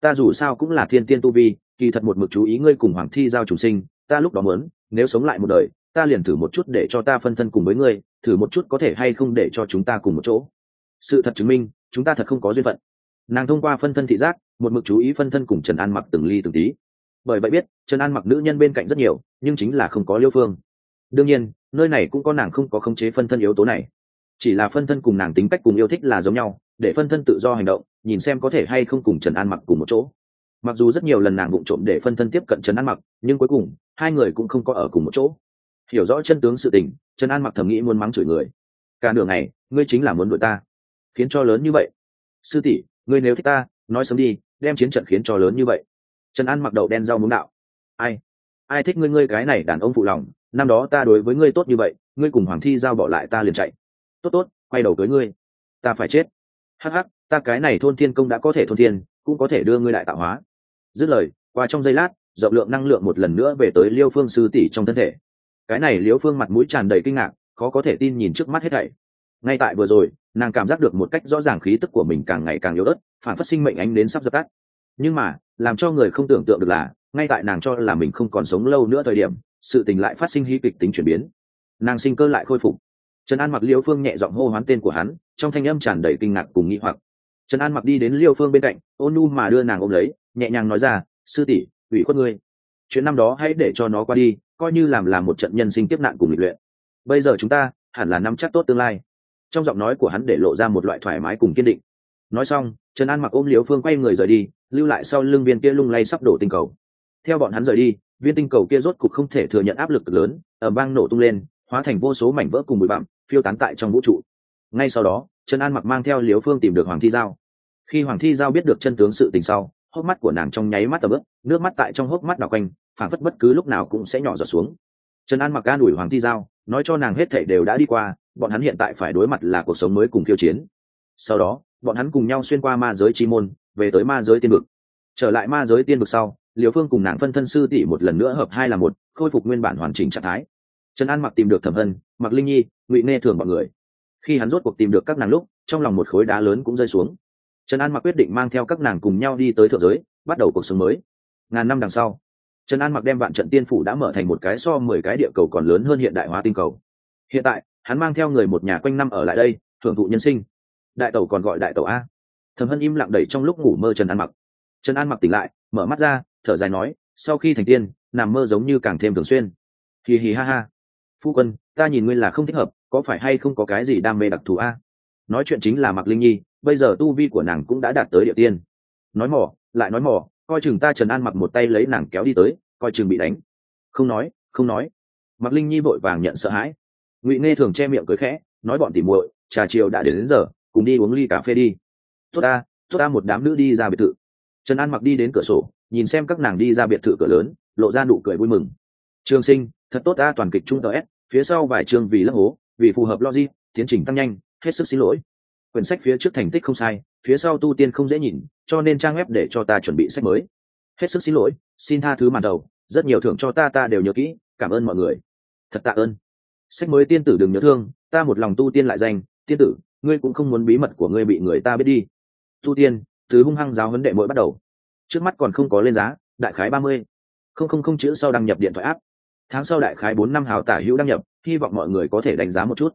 Ta dù sao cũng là thiên tiên tu vi, kỳ thật một mực chú ý ngươi cùng hoàng thi giao trùng sinh, ta lúc đó muốn, nếu sống lại một đời, ta liền thử một chút để cho ta phân thân cùng với ngươi, thử một chút có thể hay không để cho chúng ta cùng một chỗ. Sự thật chứng minh, chúng ta thật không có duyên phận nàng thông qua phân thân thị giác, một mực chú ý phân thân cùng trần an mặc từng ly từng tí. Bởi vậy biết, trần an mặc nữ nhân bên cạnh rất nhiều, nhưng chính là không có liêu phương. Đương nhiên, nơi này cũng có nàng không có khống chế phân thân yếu tố này. Chỉ là phân thân cùng nàng tính cách cùng yêu thích là giống nhau, để phân thân tự do hành động, nhìn xem có thể hay không cùng trần an mặc cùng một chỗ. Mặc dù rất nhiều lần nàng vụng trộm để phân thân tiếp cận trần an mặc, nhưng cuối cùng, hai người cũng không có ở cùng một chỗ. Hiểu rõ chân tướng sự tình, trần an mặc thầm nghĩ muốn mắng chửi người. Cả nửa ngày, ngươi chính là muốn đuổi ta, khiến cho lớn như vậy. Sư tỷ ngươi nếu thích ta, nói sớm đi, đem chiến trận khiến cho lớn như vậy. Trần an mặc đầu đen rau muống đạo. Ai? Ai thích ngươi ngươi cái này đàn ông phụ lòng, năm đó ta đối với ngươi tốt như vậy, ngươi cùng hoàng thi giao bỏ lại ta liền chạy. Tốt tốt, quay đầu cưới ngươi. Ta phải chết. Hắc hắc, ta cái này thôn thiên công đã có thể thôn thiên, cũng có thể đưa ngươi lại tạo hóa. Dứt lời, qua trong giây lát, rộng lượng năng lượng một lần nữa về tới liêu phương sư tỷ trong thân thể. Cái này liêu phương mặt mũi tràn đầy kinh ngạc, khó có thể tin nhìn trước mắt hết thảy ngay tại vừa rồi, nàng cảm giác được một cách rõ ràng khí tức của mình càng ngày càng yếu ớt, phản phát sinh mệnh ánh đến sắp dập tắt. Nhưng mà, làm cho người không tưởng tượng được là, ngay tại nàng cho là mình không còn sống lâu nữa thời điểm, sự tình lại phát sinh hí kịch tính chuyển biến. Nàng sinh cơ lại khôi phục. Trần an mặc liêu phương nhẹ giọng hô hoán tên của hắn, trong thanh âm tràn đầy kinh ngạc cùng nghĩ hoặc. Trần an mặc đi đến liêu phương bên cạnh, ôn nu mà đưa nàng ôm lấy, nhẹ nhàng nói ra, sư tỷ, ủy khuất ngươi. Chuyện năm đó hãy để cho nó qua đi, coi như làm là một trận nhân sinh tiếp nạn cùng lịch luyện. Bây giờ chúng ta hẳn là nắm chắc tốt tương lai trong giọng nói của hắn để lộ ra một loại thoải mái cùng kiên định. Nói xong, trần an mặc ôm Liễu phương quay người rời đi, lưu lại sau lưng viên kia lung lay sắp đổ tinh cầu. Theo bọn hắn rời đi, viên tinh cầu kia rốt cục không thể thừa nhận áp lực lớn ở bang nổ tung lên, hóa thành vô số mảnh vỡ cùng bụi bặm, phiêu tán tại trong vũ trụ. Ngay sau đó, trần an mặc mang theo Liễu phương tìm được hoàng thi giao. Khi hoàng thi giao biết được chân tướng sự tình sau, hốc mắt của nàng trong nháy mắt tầm ướp nước mắt tại trong hốc mắt đào quanh phản phất bất cứ lúc nào cũng sẽ nhỏ giọt xuống. Trần an mặc an ủi hoàng thi giao, nói cho nàng hết thảy đều đã đi qua bọn hắn hiện tại phải đối mặt là cuộc sống mới cùng khiêu chiến. Sau đó, bọn hắn cùng nhau xuyên qua ma giới chi môn, về tới ma giới tiên vực. Trở lại ma giới tiên vực sau liều phương cùng nàng phân thân sư tỷ một lần nữa hợp hai là một, khôi phục nguyên bản hoàn chỉnh trạng thái. Trần an mặc tìm được thẩm hân, mặc linh nhi, ngụy nghe thường mọi người. Khi hắn rốt cuộc tìm được các nàng lúc, trong lòng một khối đá lớn cũng rơi xuống. Trần an mặc quyết định mang theo các nàng cùng nhau đi tới thượng giới, bắt đầu cuộc sống mới. Ngàn năm đằng sau, trần an mặc đem vạn trận tiên phủ đã mở thành một cái so mười cái địa cầu còn lớn hơn hiện đại hóa tinh cầu. Hiện tại hắn mang theo người một nhà quanh năm ở lại đây, thưởng thụ nhân sinh. Đại tẩu còn gọi đại tẩu a. Thầm hân im lặng đẩy trong lúc ngủ mơ trần an mặc. Trần an mặc tỉnh lại, mở mắt ra, thở dài nói, sau khi thành tiên, nằm mơ giống như càng thêm thường xuyên. Hì hì ha ha. Phu quân, ta nhìn nguyên là không thích hợp, có phải hay không có cái gì đam mê đặc thù a? Nói chuyện chính là mặc linh nhi, bây giờ tu vi của nàng cũng đã đạt tới địa tiên. Nói mỏ, lại nói mỏ, coi chừng ta trần an mặc một tay lấy nàng kéo đi tới, coi chừng bị đánh. Không nói không nói. Mặc linh nhi vội vàng nhận sợ hãi ngụy nghe thường che miệng cười khẽ nói bọn tỉ muội trà chiều đã đến, đến giờ cùng đi uống ly cà phê đi. Tốt ta tốt ta một đám nữ đi ra biệt thự. Trần an mặc đi đến cửa sổ nhìn xem các nàng đi ra biệt thự cửa lớn lộ ra nụ cười vui mừng. Trường sinh thật tốt ta toàn kịch trung tờ s phía sau vài chương vì lấp hố vì phù hợp logic tiến trình tăng nhanh hết sức xin lỗi. Quyển sách phía trước thành tích không sai phía sau tu tiên không dễ nhìn cho nên trang web để cho ta chuẩn bị sách mới. Hết sức xin lỗi xin tha thứ màn đầu rất nhiều thưởng cho ta ta đều nhớ kỹ cảm ơn mọi người. Thật tạ ơn sách mới tiên tử đừng nhớ thương, ta một lòng tu tiên lại danh, tiên tử, ngươi cũng không muốn bí mật của ngươi bị người ta biết đi. Tu tiên từ hung hăng giáo huấn đệ mỗi bắt đầu. Trước mắt còn không có lên giá, đại khái ba mươi. Không không không chữ sau đăng nhập điện thoại áp tháng sau đại khái bốn năm hào tả hữu đăng nhập, hy vọng mọi người có thể đánh giá một chút.